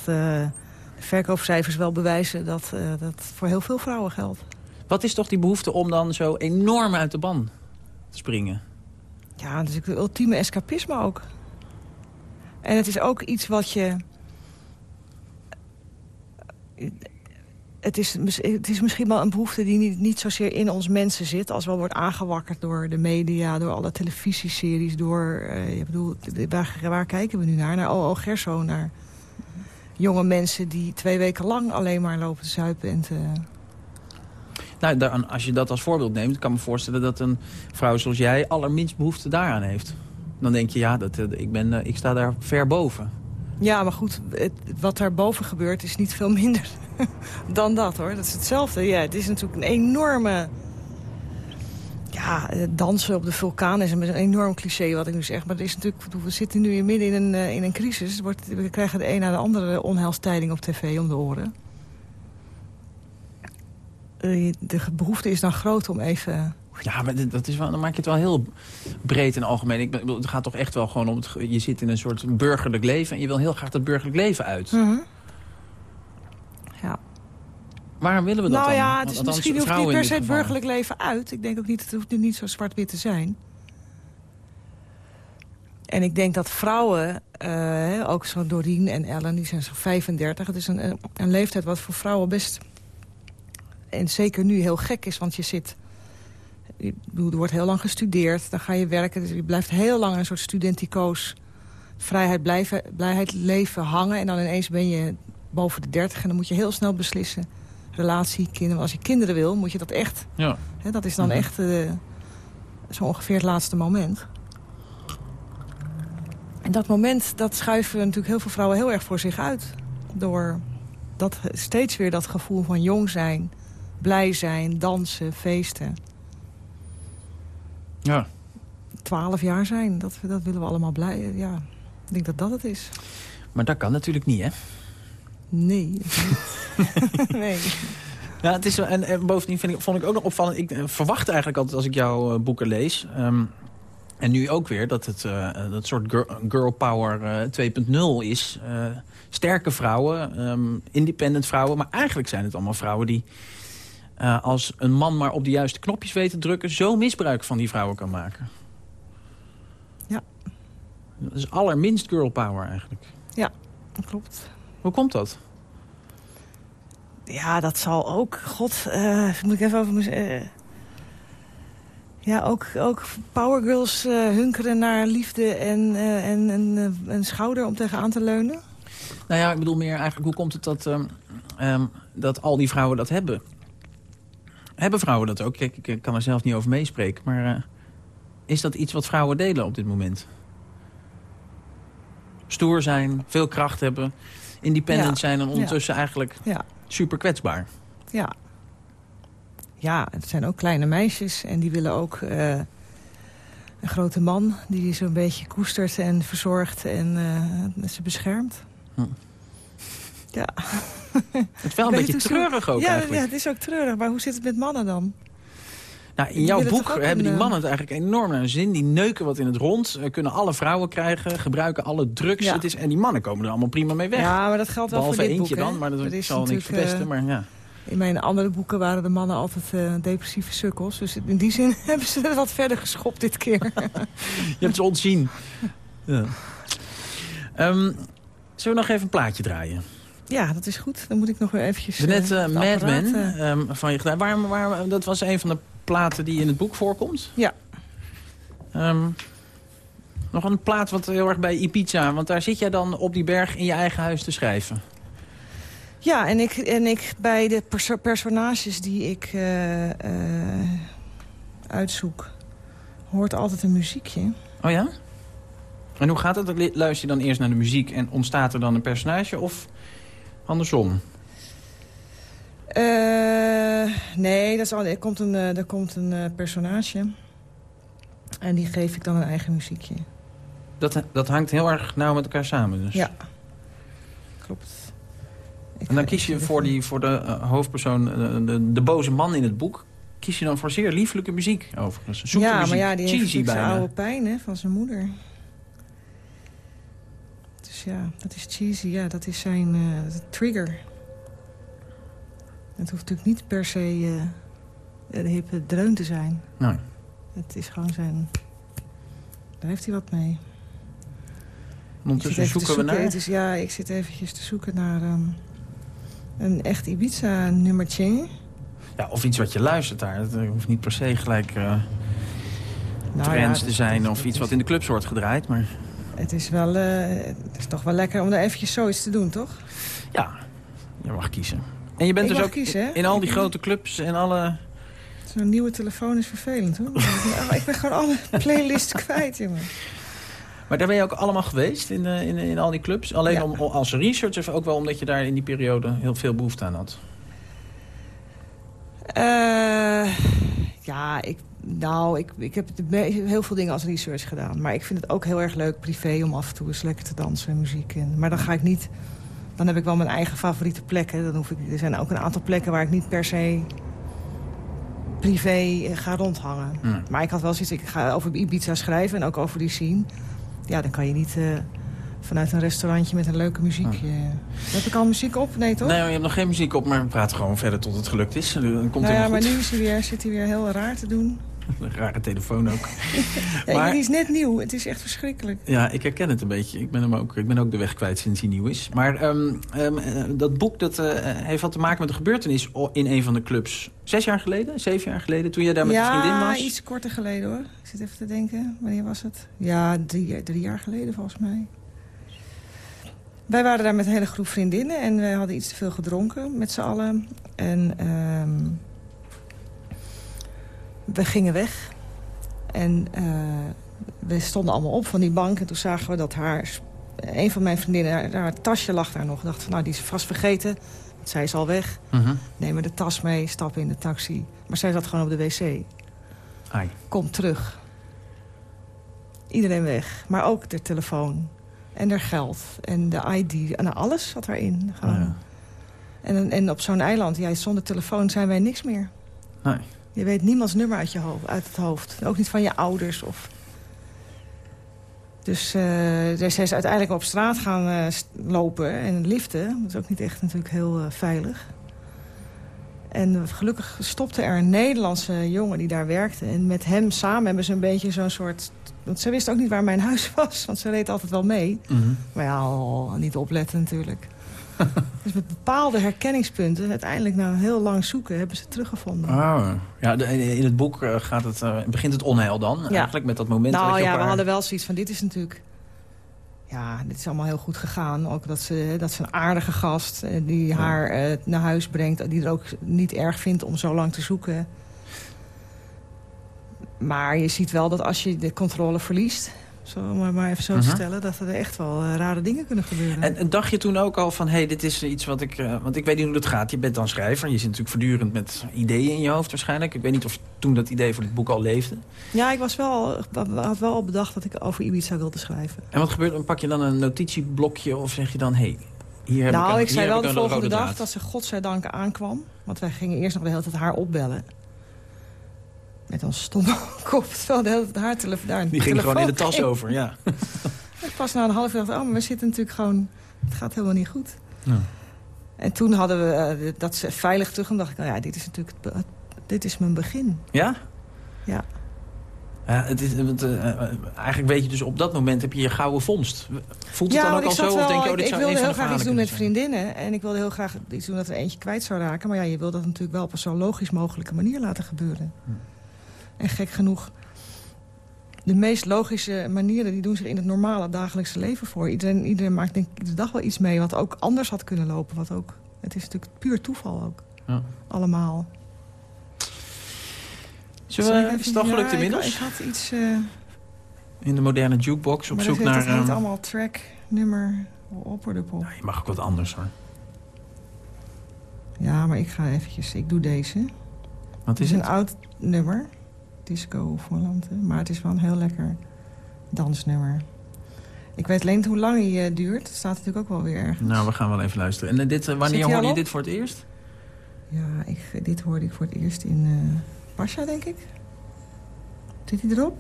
verkoopcijfers wel bewijzen dat eh, dat voor heel veel vrouwen geldt. Wat is toch die behoefte om dan zo enorm uit de ban te springen? Ja, het is de ultieme escapisme ook. En het is ook iets wat je... Het is, het is misschien wel een behoefte die niet, niet zozeer in ons mensen zit... als wel wordt aangewakkerd door de media, door alle televisieseries... door, eh, ik bedoel, waar, waar kijken we nu naar? Naar O.O. Gerso, naar jonge mensen die twee weken lang alleen maar lopen te zuipen en te... Nou, als je dat als voorbeeld neemt, kan ik me voorstellen dat een vrouw zoals jij allerminst behoefte daaraan heeft. Dan denk je, ja, dat, eh, ik, ben, eh, ik sta daar ver boven. Ja, maar goed, het, wat daarboven gebeurt is niet veel minder dan dat, hoor. Dat is hetzelfde. Ja, het is natuurlijk een enorme... Ja, eh, dansen op de vulkaan is een, enorm cliché wat ik nu zeg. Maar er is natuurlijk, we zitten nu midden in een, eh, in een crisis. Het Wordt, we krijgen de een na de andere onheilstijding op tv om de oren. Eh, De behoefte is dan groot om even... Ja, maar dat is wel, dan maak je het wel heel breed en algemeen. Ik bedoel, het gaat toch echt wel gewoon om... Het, je zit in een soort burgerlijk leven en je wil heel graag dat burgerlijk leven uit. Ja. Waarom willen we dat nou dan? ja, het is, Althans, misschien hoeft het niet per se het burgerlijk leven uit. Ik denk ook niet, het hoeft niet zo zwart-wit te zijn. En ik denk dat vrouwen, eh, ook zo Doreen en Ellen, die zijn zo 35. Het is een, een, leeftijd wat voor vrouwen best, en zeker nu, heel gek is. Want je zit, je- er wordt heel lang gestudeerd, dan ga je werken. Dus je blijft heel lang een soort studenticoos vrijheid, blijven, blijheid leven hangen. En dan ineens ben je boven de 30 en dan moet je heel snel beslissen. Relatie, kinderen. Als je kinderen wil, moet je dat echt... Ja. Hè, dat is dan Mhm. echt eh, zo ongeveer het laatste moment. En dat moment, dat schuiven natuurlijk heel veel vrouwen heel erg voor zich uit. Door dat, steeds weer dat gevoel van jong zijn, blij zijn, dansen, feesten. ja. Twaalf jaar zijn, dat, dat willen we allemaal blij. Ja, ik denk dat dat het is. Maar dat kan natuurlijk niet, hè? Nee. nee. Ja, het is, en, en bovendien vind ik, vond ik ook nog opvallend... ik eh, verwacht eigenlijk altijd als ik jouw eh, boeken lees... ehm, en nu ook weer, dat het eh, dat soort girl, girl power eh, 2.0 is. Sterke vrouwen, ehm, independent vrouwen. Maar eigenlijk zijn het allemaal vrouwen die... als een man maar op de juiste knopjes weet te drukken... zo misbruik van die vrouwen kan maken. Ja. Dat is allerminst girl power eigenlijk. Dat klopt. Hoe komt dat? Ja, dat zal ook. God, eh, moet ik even over mijn... eh, ja, ook, ook powergirls eh, hunkeren naar liefde en, en, en een schouder om tegenaan te leunen. Nou ja, ik bedoel meer eigenlijk, hoe komt het dat, ehm, ehm, dat al die vrouwen dat hebben? Hebben vrouwen dat ook? Kijk, ik kan er zelf niet over meespreken, maar is dat iets wat vrouwen delen op dit moment? Stoer zijn, veel kracht hebben, independent Ja, zijn en ondertussen eigenlijk Ja, super kwetsbaar. ja. Ja, het zijn ook kleine meisjes en die willen ook eh, een grote man... die die zo'n beetje koestert en verzorgt en eh, ze beschermt. Hm. Ja. Het is wel een beetje treurig ook ja, eigenlijk. ja, het is ook treurig. Maar hoe zit het met mannen dan? Nou, in jouw boek hebben die eh, mannen het eigenlijk enorm naar hun zin. Die neuken wat in het rond, eh, kunnen alle vrouwen krijgen, gebruiken alle drugs. Ja. Het is, en die mannen komen er allemaal prima mee weg. Ja, maar dat geldt wel Behalve voor dit eentje boek, dan, maar dat is zal niks natuurlijk, verpesten. eh, Maar ja. In mijn andere boeken waren de mannen altijd depressieve sukkels. Dus in die zin hebben ze het wat verder geschopt dit keer. Je hebt ze ontzien. Ja. Ehm, zullen we nog even een plaatje draaien? ja, dat is goed. Dan moet ik nog weer eventjes... Net het Mad Men eh, ehm, van je gedaan. Waar, waar, dat was een van de platen die in het boek voorkomt. Ja. Ehm, Nog een plaat wat heel erg bij Ibiza. Want daar zit jij dan op die berg in je eigen huis te schrijven. Ja, en ik, en ik bij de perso- personages die ik eh, eh, uitzoek... hoort altijd een muziekje. Oh ja? En hoe gaat het? Luister je dan eerst naar de muziek en ontstaat er dan een personage? Of andersom? Eh, nee, dat is al, er komt een, eh, er komt een eh, personage. En die geef ik dan een eigen muziekje. Dat, dat hangt heel erg nauw met elkaar samen dus. Ja. Klopt. Ik En dan kies je voor, die, voor de hoofdpersoon, de, de boze man in het boek... kies je dan voor zeer lieflijke muziek, overigens. Zoete ja, muziek, maar ja, die heeft cheesy zijn bijna. oude pijn hè, van zijn moeder. Dus ja, dat is cheesy. Ja, dat is zijn trigger. Het hoeft natuurlijk niet per se eh, een hippe dreun te zijn. Nou, Het is gewoon zijn... Daar heeft hij wat mee. ondertussen Ik zit even te zoeken we naar... Is, ja, ik zit eventjes te zoeken naar ehm, een echt Ibiza-nummertje. Ja, of iets wat je luistert daar. Het eh, hoeft niet per se gelijk Nou trends ja, te zijn... of iets is- wat in de clubs wordt gedraaid. Maar Het is wel... het is toch wel lekker om er eventjes zoiets te doen, toch? ja, je mag kiezen. En je bent Ik dus ook kiezen, in al die grote clubs en alle... Zo'n nieuwe telefoon is vervelend, hoor. Oh, ik ben gewoon alle playlists kwijt, jongen. Maar daar ben je ook allemaal geweest in, in, in al die clubs? Alleen Ja. om, als research of ook wel omdat je daar in die periode heel veel behoefte aan had? Eh, ja, ik, nou, ik, ik heb heel veel dingen als research gedaan. Maar ik vind het ook heel erg leuk privé om af en toe eens lekker te dansen en muziek. En, maar dan ga ik niet... Dan heb ik wel mijn eigen favoriete plekken. Dan hoef ik, er zijn ook een aantal plekken waar ik niet per se privé eh, ga rondhangen. Maar ik had wel zoiets, ik ga over Ibiza schrijven en ook over die scene. Ja, dan kan je niet eh, vanuit een restaurantje met een leuke muziek... eh, heb ik al muziek op? Nee, toch? Nee, je hebt nog geen muziek op, maar we praten gewoon verder tot het gelukt is. Dan komt nou ja, maar nu is hij weer, zit hij weer heel raar te doen. Een rare telefoon ook. Ja, Maar- Die is net nieuw. Het is echt verschrikkelijk. Ja, ik herken het een beetje. Ik ben, hem ook, ik ben ook de weg kwijt sinds hij nieuw is. Maar ehm, ehm, eh, dat boek dat, eh, heeft wat te maken met een gebeurtenis in een van de clubs. Zes jaar geleden? Zeven jaar geleden? Toen jij daar met ja, een vriendin was? iets korter geleden hoor. Ik zit even te denken. Wanneer was het? Ja, drie, drie jaar geleden volgens mij. Wij waren daar met een hele groep vriendinnen. En we hadden iets te veel gedronken met z'n allen. En ehm, we gingen weg. En eh, we stonden allemaal op van die bank. En toen zagen we dat haar... Een van mijn vriendinnen, haar, haar tasje lag daar nog. Ik dacht van, nou, die is vast vergeten. Want zij is al weg. Mhm. Nemen de tas mee, stappen in de taxi. Maar zij zat gewoon op de wc. Ai. Kom terug. Iedereen weg. Maar ook de telefoon. En haar geld. En de ID. En alles zat daarin. Gewoon. Oh ja. en, en op zo'n eiland, ja, zonder telefoon zijn wij niks meer. Nee. Je weet niemands nummer uit, je hoofd, uit het hoofd. Ook niet van je ouders. Of... Dus zij is uiteindelijk op straat gaan eh, lopen en liften. Dat is ook niet echt natuurlijk heel eh, veilig. En gelukkig stopte er een Nederlandse jongen die daar werkte. En met hem samen hebben ze een beetje zo'n soort... Want ze wist ook niet waar mijn huis was, want ze reed altijd wel mee. Mhm. Maar ja, niet opletten natuurlijk. dus met bepaalde herkenningspunten, uiteindelijk na heel lang zoeken, hebben ze teruggevonden. Oh. Ja, in het boek eh, gaat het, eh, begint het onheil dan. Eigenlijk met dat moment dat Nou je ja, we hadden wel zoiets van, dit is natuurlijk... Ja, dit is allemaal heel goed gegaan. Ook dat ze, dat ze een aardige gast eh, die haar naar huis brengt... die er ook niet erg vindt om zo lang te zoeken. Maar je ziet wel dat als je de controle verliest... zo maar even zo te Mhm. stellen... dat er echt wel eh, rare dingen kunnen gebeuren. En, en dacht je toen ook al van, hé, hey, dit is iets wat ik... eh, want ik weet niet hoe dat gaat. Je bent dan schrijver. Je zit natuurlijk voortdurend met ideeën in je hoofd waarschijnlijk. Ik weet niet of toen dat idee voor dit boek al leefde. Ja, ik was wel, had wel al bedacht dat ik over Ibiza wilde schrijven. En wat gebeurt dan? Pak je dan een notitieblokje of zeg je dan... hé, hey, hier heb ik nou, een, ik zei wel ik de volgende dag dat ze godzijdank aankwam. Want wij gingen eerst nog de hele tijd haar opbellen. Met ons stomme kop. Terwijl de hele tijd haar tele daar Die ging gewoon in de tas ging. over, ja. Ik pas na een half uur dacht, oh, maar we zitten natuurlijk gewoon... Het gaat helemaal niet goed. Ja. En toen hadden we eh, dat ze veilig terug. En dacht ik, nou ja, dit is natuurlijk het dit is mijn begin. Ja? Ja. Ja, het is, want, eh, eh, eigenlijk weet je dus op dat moment heb je je gouden vondst. Voelt het ja, dan ook al zo? Of denk je, oh, dit ik zou wilde heel graag iets doen met vriendinnen. En ik wilde heel graag iets doen dat er eentje kwijt zou raken. Maar ja, je wil dat natuurlijk wel op een zo logisch mogelijke manier laten gebeuren. Hm. En gek genoeg de meest logische manieren die doen zich in het normale dagelijkse leven voor. Iedereen, iedereen maakt denk ik iedere dag wel iets mee wat ook anders had kunnen lopen. Wat ook, het is natuurlijk puur toeval ook. Ja. Allemaal. Zullen we, is het al gelukt ja, ik- inmiddels? Ik, had iets... eh In de moderne jukebox op maar zoek dat, naar... dat heet ehm, allemaal track, nummer, opperduppel. nou, je mag ook wat anders hoor. Ja, maar ik ga eventjes... Ik doe deze. Wat Het is is een oud nummer. Disco Volante. Maar het is wel een heel lekker dansnummer. Ik weet alleen hoe lang hij eh, duurt. Het staat natuurlijk ook wel weer ergens. Nou, we gaan wel even luisteren. En eh, dit, eh, wanneer hoorde je dit voor het eerst? Ja, ik, dit hoorde ik voor het eerst in Pasha, denk ik. Zit hij erop?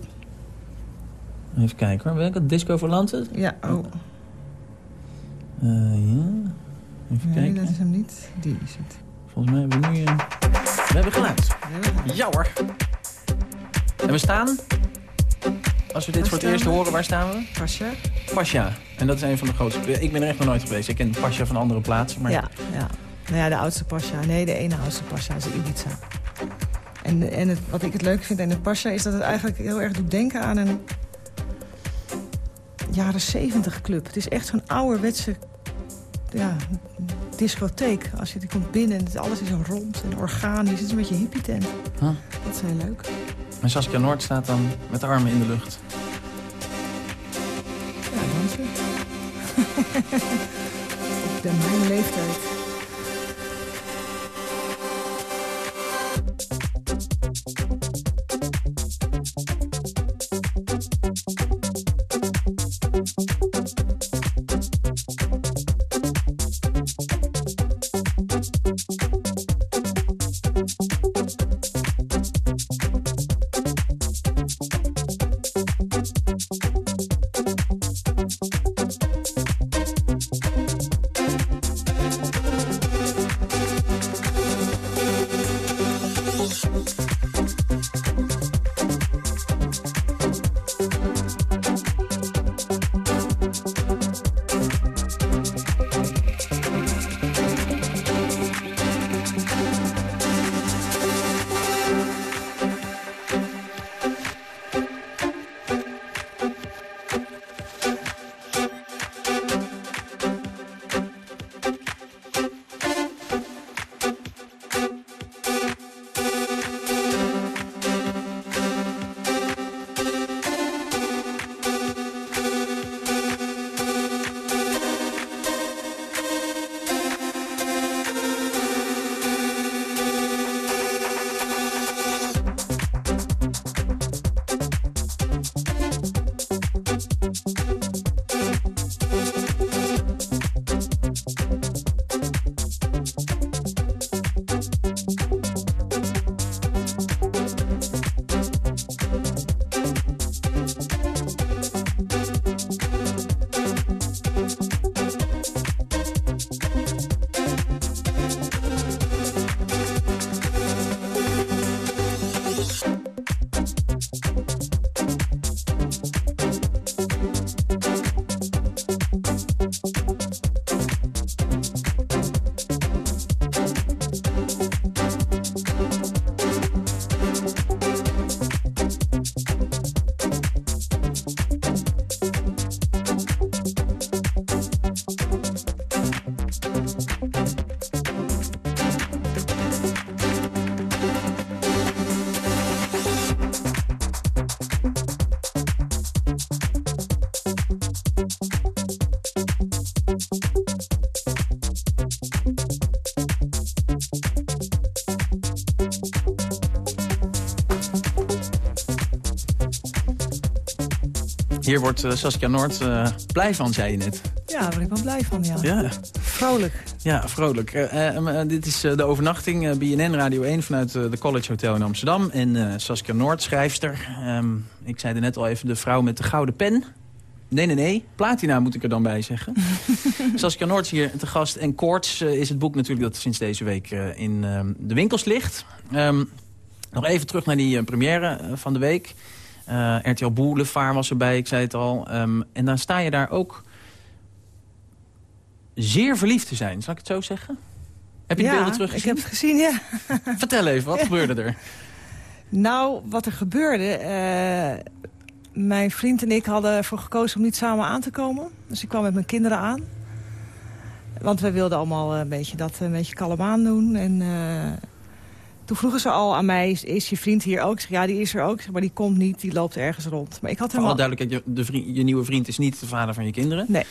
Even kijken hoor. Welke? Disco Volante? Ja, oh. Eh, ja. Even Nee, kijken. dat is hem niet. Die is het. Volgens mij hebben we nu... We hebben geluid. Ja hoor. En we staan... Als we dit Waar voor het eerst we? horen, waar staan we? Pasha? Pasha. En dat is een van de grootste... Ik ben er echt nog nooit geweest. Ik ken Pasha van andere plaatsen. Maar Ja, ja. Nou ja, de oudste Pasha. Nee, de ene oudste Pasha is Ibiza. En, en het, wat ik het leuk vind aan de Pasha is dat het eigenlijk heel erg doet denken aan een jaren 70 club. Het is echt zo'n ouderwetse ja, discotheek. Als je er komt binnen en alles is rond en organisch. Het is een beetje hippie tent. Huh. Dat is heel leuk. En Saskia Noord staat dan met de armen in de lucht. Ja, dansen. Op de mijn leeftijd. Hier wordt eh, Saskia Noord eh, blij van, zei je net. Ja, daar ben ik wel blij van, ja. Ja, Vrolijk. ja vrolijk. Eh, dit is de overnachting, BNN Radio 1 vanuit de College Hotel in Amsterdam. En Saskia Noord, schrijfster. Ehm, ik zei er net al even, de vrouw met de gouden pen. Nee, nee, nee. Platina moet ik er dan bij zeggen. Saskia Noord is hier te gast. En Koorts is het boek natuurlijk dat sinds deze week in ehm, de winkels ligt. Ehm, nog even terug naar die première van de week. Eh, RTL Boulevard was erbij, ik zei het al. Ehm, en dan sta je daar ook zeer verliefd te zijn. Zal ik het zo zeggen? Heb je de ja, beelden ik teruggezien? heb het gezien, ja. Vertel even, wat gebeurde er? Nou, wat er gebeurde... eh, mijn vriend en ik hadden ervoor gekozen om niet samen aan te komen. Dus ik kwam met mijn kinderen aan. Want we wilden allemaal een beetje dat een beetje kalm aan doen. En eh, toen vroegen ze al aan mij, is, is je vriend hier ook? Ik zeg, ja, die is er ook. Zeg, maar die komt niet, die loopt ergens rond. Maar ik had Voor hem alle al... duidelijkheid, je, de vriend, je nieuwe vriend is niet de vader van je kinderen. Nee.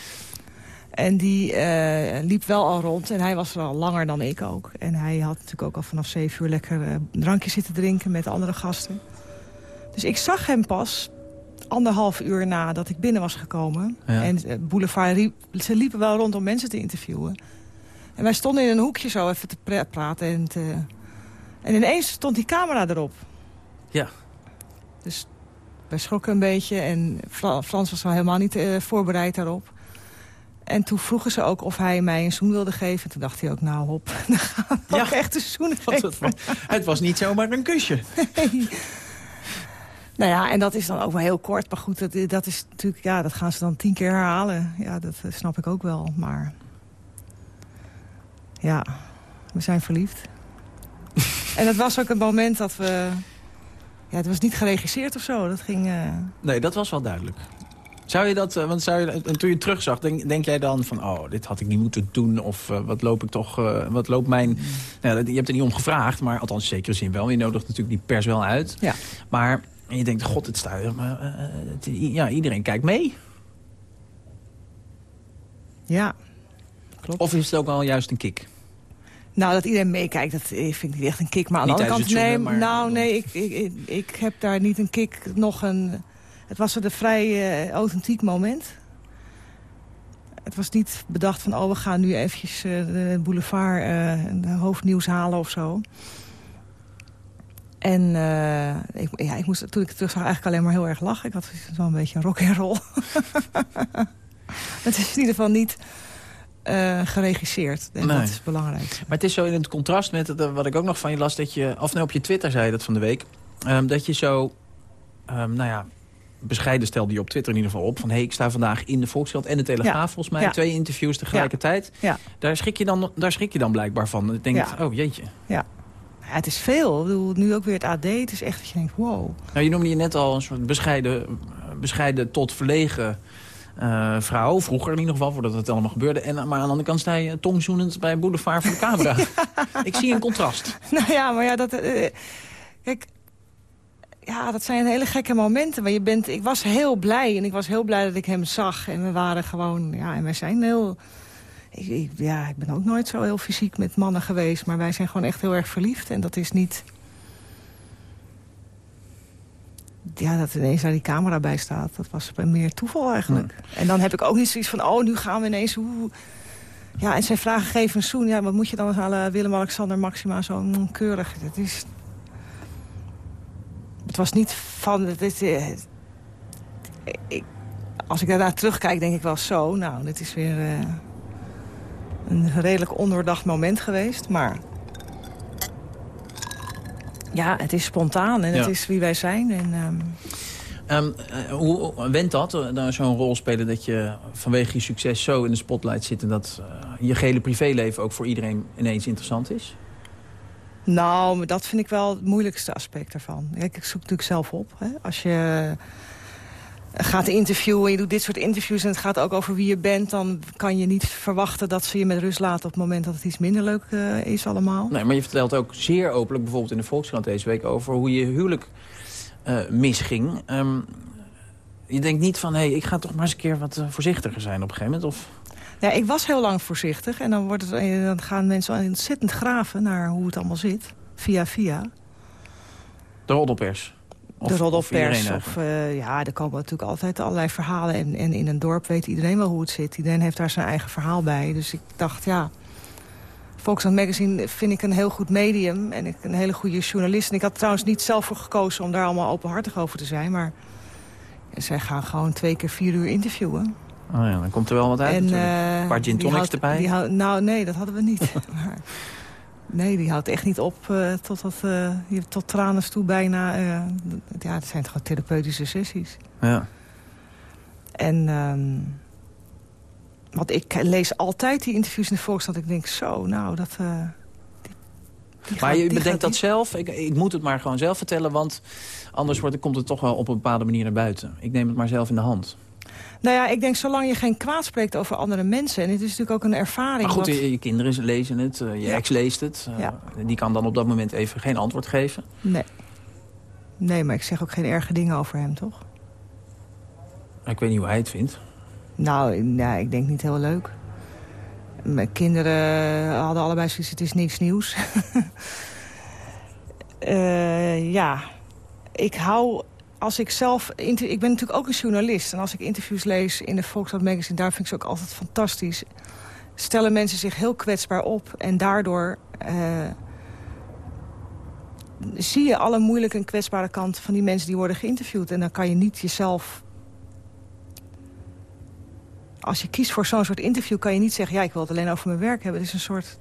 En die eh, liep wel al rond. En hij was er al langer dan ik ook. En hij had natuurlijk ook al vanaf zeven uur lekker eh, een drankje zitten drinken met andere gasten. Dus ik zag hem pas anderhalf uur nadat ik binnen was gekomen. Ja. En eh, Boulevard, riep, ze liepen wel rond om mensen te interviewen. En wij stonden in een hoekje zo even te pra- praten. En, te- en ineens stond die camera erop. Ja. Dus wij schrokken een beetje. En Fra- Frans was al helemaal niet eh, voorbereid daarop. En toen vroegen ze ook of hij mij een zoen wilde geven. Toen dacht hij ook, nou hop, dan gaan we Ja. ook echt een zoen geven. het, was, het was niet zomaar een kusje. Nou ja, en dat is dan ook wel heel kort. Maar goed, dat, dat is natuurlijk, ja, dat gaan ze dan tien keer herhalen. Ja, dat eh, snap ik ook wel. Maar ja, we zijn verliefd. En het was ook een moment dat we... Ja, het was niet geregisseerd of zo. Dat ging... eh, Nee, dat was wel duidelijk. Zou je dat, eh, want zou je, en toen je terugzag, denk, denk jij dan van... oh, dit had ik niet moeten doen, of eh, wat loop ik toch, wat loopt mijn... Nou, dat- je hebt er niet om gevraagd, maar althans in zekere zin wel. Je nodigt natuurlijk die pers wel uit. Ja. Maar en je denkt, god, het staat... Maar, het- ja, iedereen kijkt mee. ja, klopt. Of is het ook wel juist een kick? Nou, dat iedereen meekijkt, dat eh, vind ik niet echt een kick. Maar aan de andere kant, nee, maar- nou, nee, ik, ik, ik, ik heb daar niet een kick, nog een... Het was een vrij eh, authentiek moment. Het was niet bedacht van, oh, we gaan nu eventjes eh, de boulevard de hoofdnieuws halen of zo. En ik, ja, ik moest, toen ik het terug zag eigenlijk alleen maar heel erg lachen. Ik had wel een beetje een rock and roll. het is in ieder geval niet eh, geregisseerd. En Nee. dat is belangrijk. Maar het is zo in het contrast met het, eh, wat ik ook nog van je las... dat je, of nou op je Twitter zei dat van de week... ehm, dat je zo, ehm, nou ja, bescheiden stelde je op Twitter in ieder geval op... van hey, ik sta vandaag in de Volkskrant en de Telegraaf Ja. volgens mij. Ja. Twee interviews tegelijkertijd. Ja. Daar, schrik je dan, daar schrik je dan blijkbaar van. Ik denk, oh jeetje. Ja, het is veel. Ik bedoel, nu ook weer het AD. Het is echt dat je denkt, wow. Nou, je noemde je net al een soort bescheiden, bescheiden tot verlegen eh, vrouw. Vroeger in ieder geval, voordat het allemaal gebeurde. En, maar aan de andere kant sta je tongzoenend bij Boulevard voor de camera. ik zie een contrast. Nou ja, maar ja, dat... eh, kijk, ja, dat zijn hele gekke momenten. Maar je bent, ik was heel blij en ik was heel blij dat ik hem zag. En we waren gewoon, ja, en wij zijn heel... Ik, ik- ja, ik ben ook nooit zo heel fysiek met mannen geweest. Maar wij zijn gewoon echt heel erg verliefd. En dat is niet... Ja, dat ineens daar die camera bij staat. Dat was meer toeval eigenlijk. En dan heb ik ook niet zoiets van... oh, nu gaan we ineens... Hoe... Ja, en zijn vragen geven een zoen. Ja, wat moet je dan halen? Willem-Alexander Maxima zo mm, keurig. Dat is... Het was niet van... Het is, eh, ik, als ik daarna terugkijk, denk ik wel zo... Nou, dit is weer eh, een redelijk ondoordacht moment geweest. Maar ja, het is spontaan en het is wie wij zijn. En, ehm, Ehm, eh, hoe went dat, eh, dan zo'n rol spelen... dat je vanwege je succes zo in de spotlight zit... en dat eh, je gele privéleven ook voor iedereen ineens interessant is? Nou, dat vind ik wel het moeilijkste aspect ervan. Kijk, ik zoek natuurlijk zelf op. Hè. Als je gaat interviewen en je doet dit soort interviews... en het gaat ook over wie je bent... dan kan je niet verwachten dat ze je met rust laten... op het moment dat het iets minder leuk eh, is allemaal. Nee, maar je vertelt ook zeer openlijk, bijvoorbeeld in de Volkskrant deze week... over hoe je huwelijk eh, misging. Ehm, je denkt niet van, hé, hey, ik ga toch maar eens een keer wat eh, voorzichtiger zijn op een gegeven moment? Of... Ja, ik was heel lang voorzichtig. En dan, wordt het, dan gaan mensen ontzettend graven naar hoe het allemaal zit. Via via. De roddelpers? Of- de roddelpers. Of, eh, ja, er komen natuurlijk altijd allerlei verhalen. En, en in een dorp weet iedereen wel hoe het zit. Iedereen heeft daar zijn eigen verhaal bij. Dus ik dacht, ja... Volkskrant Magazine vind ik een heel goed medium. En ik een hele goede journalist. En ik had trouwens niet zelf voor gekozen om daar allemaal openhartig over te zijn. Maar zij gaan gewoon twee keer vier uur interviewen. Oh ja, dan komt er wel wat uit En, eh, Een paar gin tonics houdt- erbij? Houdt- nou, nee, dat hadden we niet. maar, nee, die houdt echt niet op eh, tot, dat, eh, je- tot tranen toe bijna. eh, ja, het zijn gewoon therapeutische sessies. Ja. En ehm, want ik lees altijd die interviews in de Volkskrant. Ik denk zo, nou, dat, eh, Maar gaat- je bedenkt dat zelf. Ik, ik moet het maar gewoon zelf vertellen, want anders wordt, komt het toch wel op een bepaalde manier naar buiten. Ik neem het maar zelf in de hand. Nou ja, ik denk zolang je geen kwaad spreekt over andere mensen... en het is natuurlijk ook een ervaring... Maar goed, wat- je, je kinderen lezen het, eh, je Ja. ex leest het. eh. Die kan dan op dat moment even geen antwoord geven. Nee. Nee, maar ik zeg ook geen erge dingen over hem, toch? Ik weet niet hoe hij het vindt. Nou, nou ik denk niet heel leuk. Mijn kinderen hadden allebei zoiets, het is niks nieuws. Eh, ja, ik hou... Als ik zelf... Ik ben natuurlijk ook een journalist. En als ik interviews lees in de Volkskrant Magazine... daar vind ik ze ook altijd fantastisch. Stellen mensen zich heel kwetsbaar op. En daardoor... eh, zie je alle moeilijke en kwetsbare kanten van die mensen die worden geïnterviewd. En dan kan je niet jezelf als je kiest voor zo'n soort interview... kan je niet zeggen, ja, ik wil het alleen over mijn werk hebben. Het is een soort...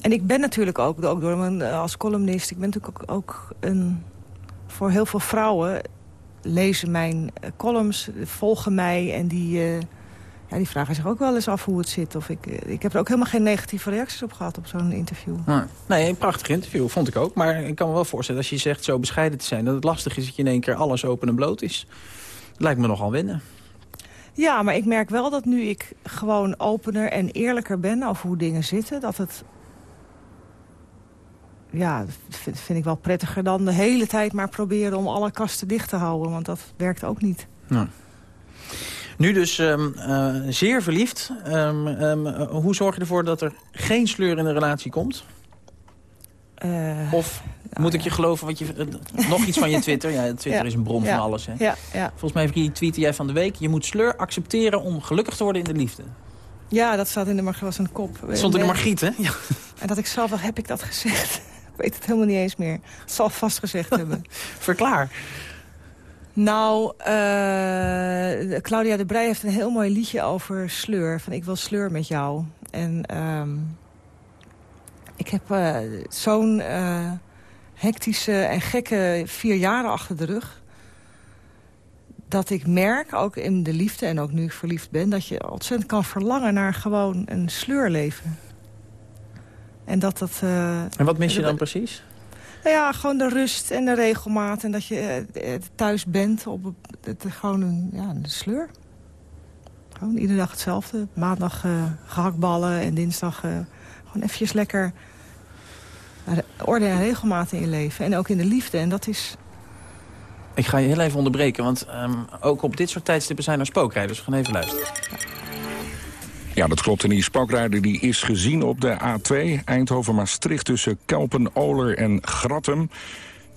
En ik ben natuurlijk ook, ook door mijn, eh, als columnist... ik ben natuurlijk ook, ook een... voor heel veel vrouwen lezen mijn eh, columns, volgen mij... en die, eh, ja, die vragen zich ook wel eens af hoe het zit. Of ik, eh, ik heb er ook helemaal geen negatieve reacties op gehad op zo'n interview. Nee, een prachtig interview, vond ik ook. Maar ik kan me wel voorstellen, als je zegt zo bescheiden te zijn... dat het lastig is dat je in één keer alles open en bloot is. Dat lijkt me nogal wennen. Ja, maar ik merk wel dat nu ik gewoon opener en eerlijker ben over hoe dingen zitten... dat het... Ja, vind, vind ik wel prettiger dan de hele tijd maar proberen om alle kasten dicht te houden. Want dat werkt ook niet. Nu dus ehm, eh, zeer verliefd. Ehm, ehm, eh, hoe zorg je ervoor dat er geen sleur in de relatie komt? Eh, Of moet ik je geloven wat je... nog iets van je Twitter? Ja, Twitter Ja. is een bron Ja. van alles, hè? ja, ja. Volgens mij tweette jij van de week... je moet sleur accepteren om gelukkig te worden in de liefde. ja, dat staat in de was een kop. Stond in de Margriet, hè? Ja. En dat ik zelf wel, heb ik dat gezegd? Ik weet het helemaal niet eens meer. Het zal vast gezegd hebben. Verklaar. Nou, eh, Claudia de Brij heeft een heel mooi liedje over sleur. Van ik wil sleur met jou. En ehm, ik heb eh, zo'n eh, hectische en gekke vier jaren achter de rug. Dat ik merk, ook in de liefde en ook nu ik verliefd ben... dat je ontzettend kan verlangen naar gewoon een sleurleven. En dat dat... eh, En wat mis je dan precies? nou ja, gewoon de rust en de regelmaat. En dat je eh, eh, thuis bent op het, gewoon een, ja, een sleur. Gewoon iedere dag hetzelfde. Maandag eh, gehaktballen en dinsdag gewoon eventjes lekker... orde en regelmaat in je leven. En ook in de liefde. En dat is... Ik ga je heel even onderbreken, want ehm, ook op dit soort tijdstippen zijn er spookrijders. We gaan even luisteren. Ja, dat klopt. En die spookrijder die is gezien op de A2 Eindhoven-Maastricht tussen Kelpen, Oler en Grattem.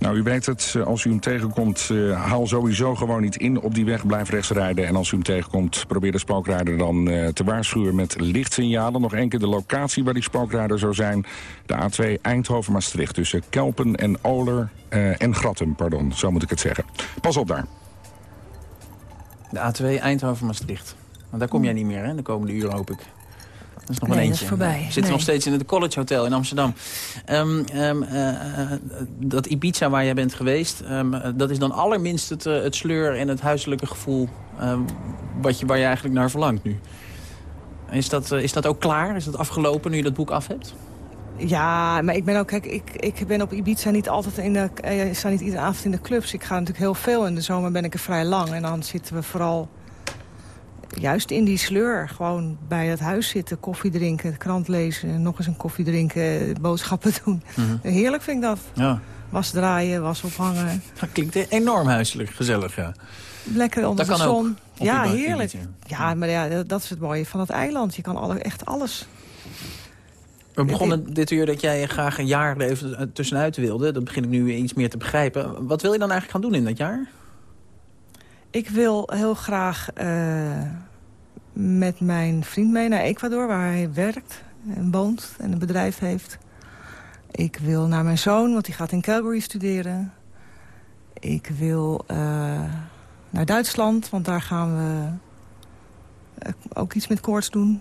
Nou, u weet het, eh, als u hem tegenkomt, eh, haal sowieso gewoon niet in op die weg. Blijf rechts rijden. En als u hem tegenkomt, probeer de spookrijder dan eh, te waarschuwen met lichtsignalen. Nog één keer de locatie waar die spookrijder zou zijn. De A2 Eindhoven-Maastricht tussen Kelpen en Oler en Grattem, pardon. Zo moet ik het zeggen. Pas op daar. De A2 Eindhoven-Maastricht. Want daar kom jij niet meer, hè? De komende uren, hoop ik. Dat is nog Nee, een dat is eentje. voorbij. We zitten Nee. nog steeds in het College Hotel in Amsterdam. Ehm, ehm, eh, eh, dat Ibiza waar jij bent geweest... ehm, eh, dat is dan allerminst het, het sleur en het huiselijke gevoel... ehm, wat je, waar je eigenlijk naar verlangt nu. Is dat, is dat ook klaar? Is dat afgelopen nu je dat boek af hebt? Ja, maar ik ben ook... Kijk, ik, ik ben op Ibiza niet altijd in de... eh, Ik sta niet iedere avond in de clubs. Ik ga natuurlijk heel veel. In de zomer ben ik er vrij lang. En dan zitten we vooral juist in die sleur. Gewoon bij het huis zitten, koffie drinken, de krant lezen... nog eens een koffie drinken, boodschappen doen. Heerlijk vind ik dat. Ja. Was draaien, was ophangen. Dat klinkt enorm huiselijk, gezellig, ja. Lekker onder Dat de ook, zon. Ja, heerlijk. Ja, maar ja, dat- dat is het mooie van het eiland. Je kan alle, echt alles. We begonnen dit uur dat jij graag een jaar er even tussenuit wilde. Dat begin ik nu iets meer te begrijpen. Wat wil je dan eigenlijk gaan doen in dat jaar? Ik wil heel graag eh, met mijn vriend mee naar Ecuador, waar hij werkt en woont en een bedrijf heeft. Ik wil naar mijn zoon, want die gaat in Calgary studeren. Ik wil eh, naar Duitsland, want daar gaan we eh, ook iets met koorts doen.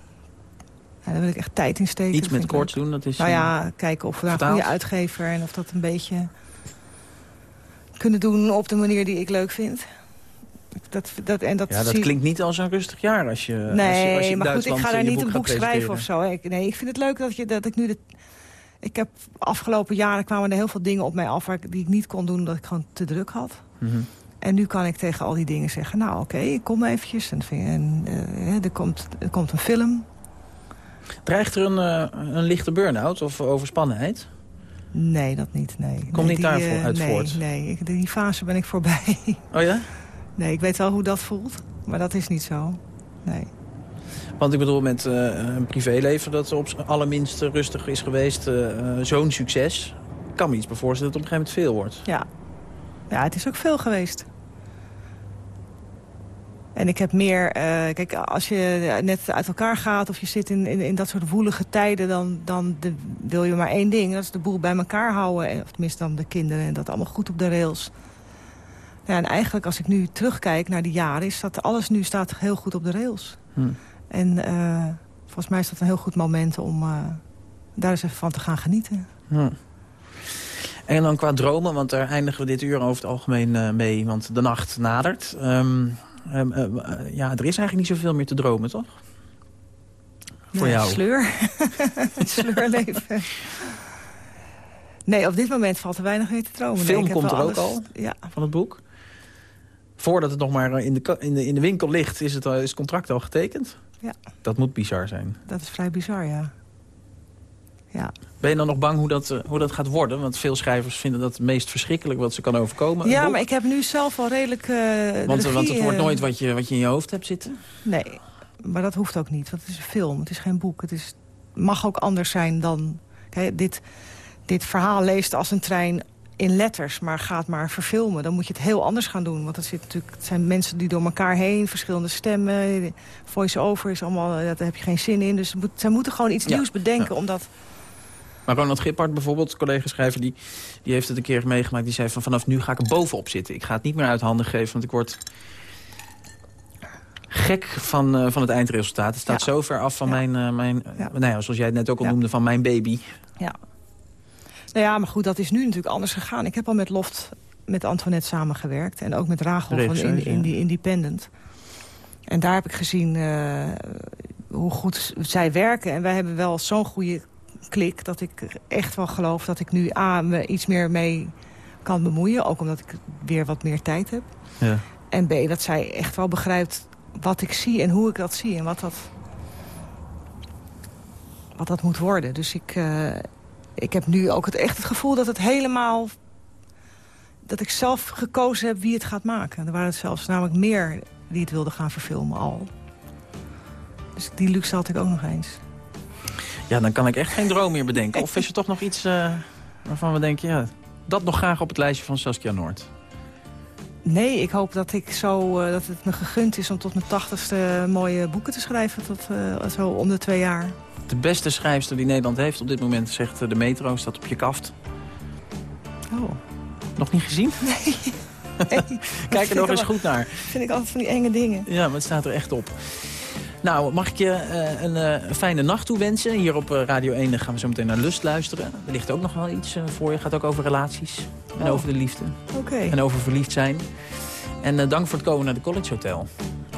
En daar wil ik echt tijd in steken. Iets met koorts doen, dat is... Nou eh, ja, kijken of we daar een goede uitgever... en of dat een beetje kunnen doen op de manier die ik leuk vind. Dat, dat, en dat ja, dat klinkt niet als een rustig jaar als je, als je, Nee, als je in maar goed, ik Duitsland ga daar je niet een boek schrijven of zo. Ik, nee, ik vind het leuk dat, je, dat ik nu de... Ik heb afgelopen jaren kwamen er heel veel dingen op mij af... Waar ik, die ik niet kon doen omdat ik gewoon te druk had. Mhm. En nu kan ik tegen al die dingen zeggen... nou oké, ik kom eventjes. En, en eh, er, komt, er komt een film. Dreigt er een, eh, een lichte burn-out of overspannenheid? Nee, dat niet. Nee. Komt nee, niet daarvoor eh, uit nee, voort? Nee, die fase ben ik voorbij. Oh ja? Nee, ik weet wel hoe dat voelt. Maar dat is niet zo. Nee. Want ik bedoel, met eh, een privéleven dat op z'n allerminst rustig is geweest... eh, eh, zo'n succes. Ik kan me iets bij voorstellen dat het op een gegeven moment veel wordt. Ja. ja, het is ook veel geweest. En ik heb meer... kijk, als je net uit elkaar gaat of je zit in, in, in dat soort woelige tijden... dan, dan de- wil je maar één ding. Dat is de boel bij elkaar houden. En- Of tenminste dan de kinderen. En dat allemaal goed op de rails. Ja, en eigenlijk als ik nu terugkijk naar die jaren... is dat alles nu staat heel goed op de rails. Hm. En eh, volgens mij is dat een heel goed moment om eh, daar eens even van te gaan genieten. Hm. En dan qua dromen, want daar eindigen we dit uur over het algemeen eh, mee. Want de nacht nadert. Ehm, ehm, eh, eh, ja, er is eigenlijk niet zoveel meer te dromen, toch? Voor Nee, jou? Sleur. Het sleurleven. Nee, op dit moment valt er weinig meer te dromen. Film komt er ook al? Ja, van het boek. Voordat het nog maar in de, in de, in de winkel ligt, is het, al- is het contract al getekend? Ja. Dat moet bizar zijn. dat is vrij bizar, ja. Ja, Ben je dan nog bang hoe dat, eh, hoe dat gaat worden? Want veel schrijvers vinden dat het meest verschrikkelijk wat ze kan overkomen. ja maar ik heb nu zelf al redelijk... eh, de want, regie, want het wordt eh, nooit wat je, wat je in je hoofd hebt zitten. Nee, maar dat hoeft ook niet. Want het is een film, het is geen boek. Het is, mag ook anders zijn dan... Kijk, dit, dit verhaal leest als een trein in letters, maar gaat maar verfilmen. Dan moet je het heel anders gaan doen. Want het, zit natuurlijk, het zijn mensen die door elkaar heen, verschillende stemmen. Voice-over is allemaal, eh, daar heb je geen zin in. Dus ze moet- zij moeten gewoon iets Ja, nieuws bedenken. Omdat, Maar Ronald Gippard bijvoorbeeld, collega-schrijver, die, die heeft het een keer meegemaakt. Die zei van vanaf nu ga ik er bovenop zitten. Ik ga het niet meer uit handen geven, want ik word gek van, eh, van het eindresultaat. Het staat Ja. zo ver af van Ja. mijn, eh, mijn Ja. nou ja, zoals jij het net ook al Ja. noemde, van mijn baby. ja. Nou ja, maar goed, dat is nu natuurlijk anders gegaan. Ik heb al met Loft, met Antoinette samengewerkt. En ook met Rachel van in, in die Independent. En daar heb ik gezien eh, hoe goed zij werken. En wij hebben wel zo'n goede klik dat ik echt wel geloof dat ik nu A, me iets meer mee kan bemoeien. Ook omdat ik weer wat meer tijd heb. Ja. En B, dat zij echt wel begrijpt wat ik zie en hoe ik dat zie. En wat dat, wat dat moet worden. Dus ik, eh, ik heb nu ook het, echt het gevoel dat het helemaal... dat ik zelf gekozen heb wie het gaat maken. Er waren zelfs namelijk meer die het wilden gaan verfilmen al. Dus die luxe had ik ook nog eens. ja, dan kan ik echt geen droom meer bedenken. Of is er toch nog iets eh, waarvan we denken... ja, dat nog graag op het lijstje van Saskia Noord. Nee, ik hoop dat, ik zo, eh, dat het me gegund is om tot mijn tachtigste mooie boeken te schrijven. Tot, eh, zo om de twee jaar. De beste schrijfster die Nederland heeft op dit moment, zegt eh, de metro, staat op je kaft. Oh. Nog niet gezien? Kijk er nog eens goed naar. vind ik altijd van die enge dingen. Ja, maar het staat er echt op. Nou, mag ik je eh, een eh, fijne nacht toewensen? Hier op Radio 1 gaan we zo meteen naar Lust luisteren. Er ligt ook nog wel iets voor je. gaat ook over relaties. En Oh. over de liefde. Oké. En over verliefd zijn. En dank voor het komen naar de College Hotel.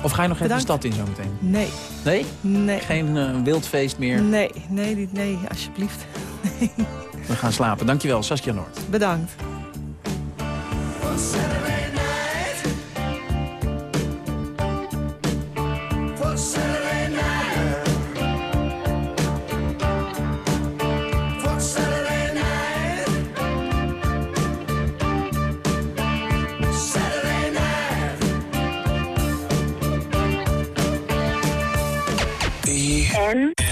Of ga je nog even de stad in zometeen? Nee, Nee? nee. Geen eh, wildfeest meer? Nee, nee, nee, alsjeblieft. We gaan slapen. Dankjewel, Saskia Noord. Bedankt. again.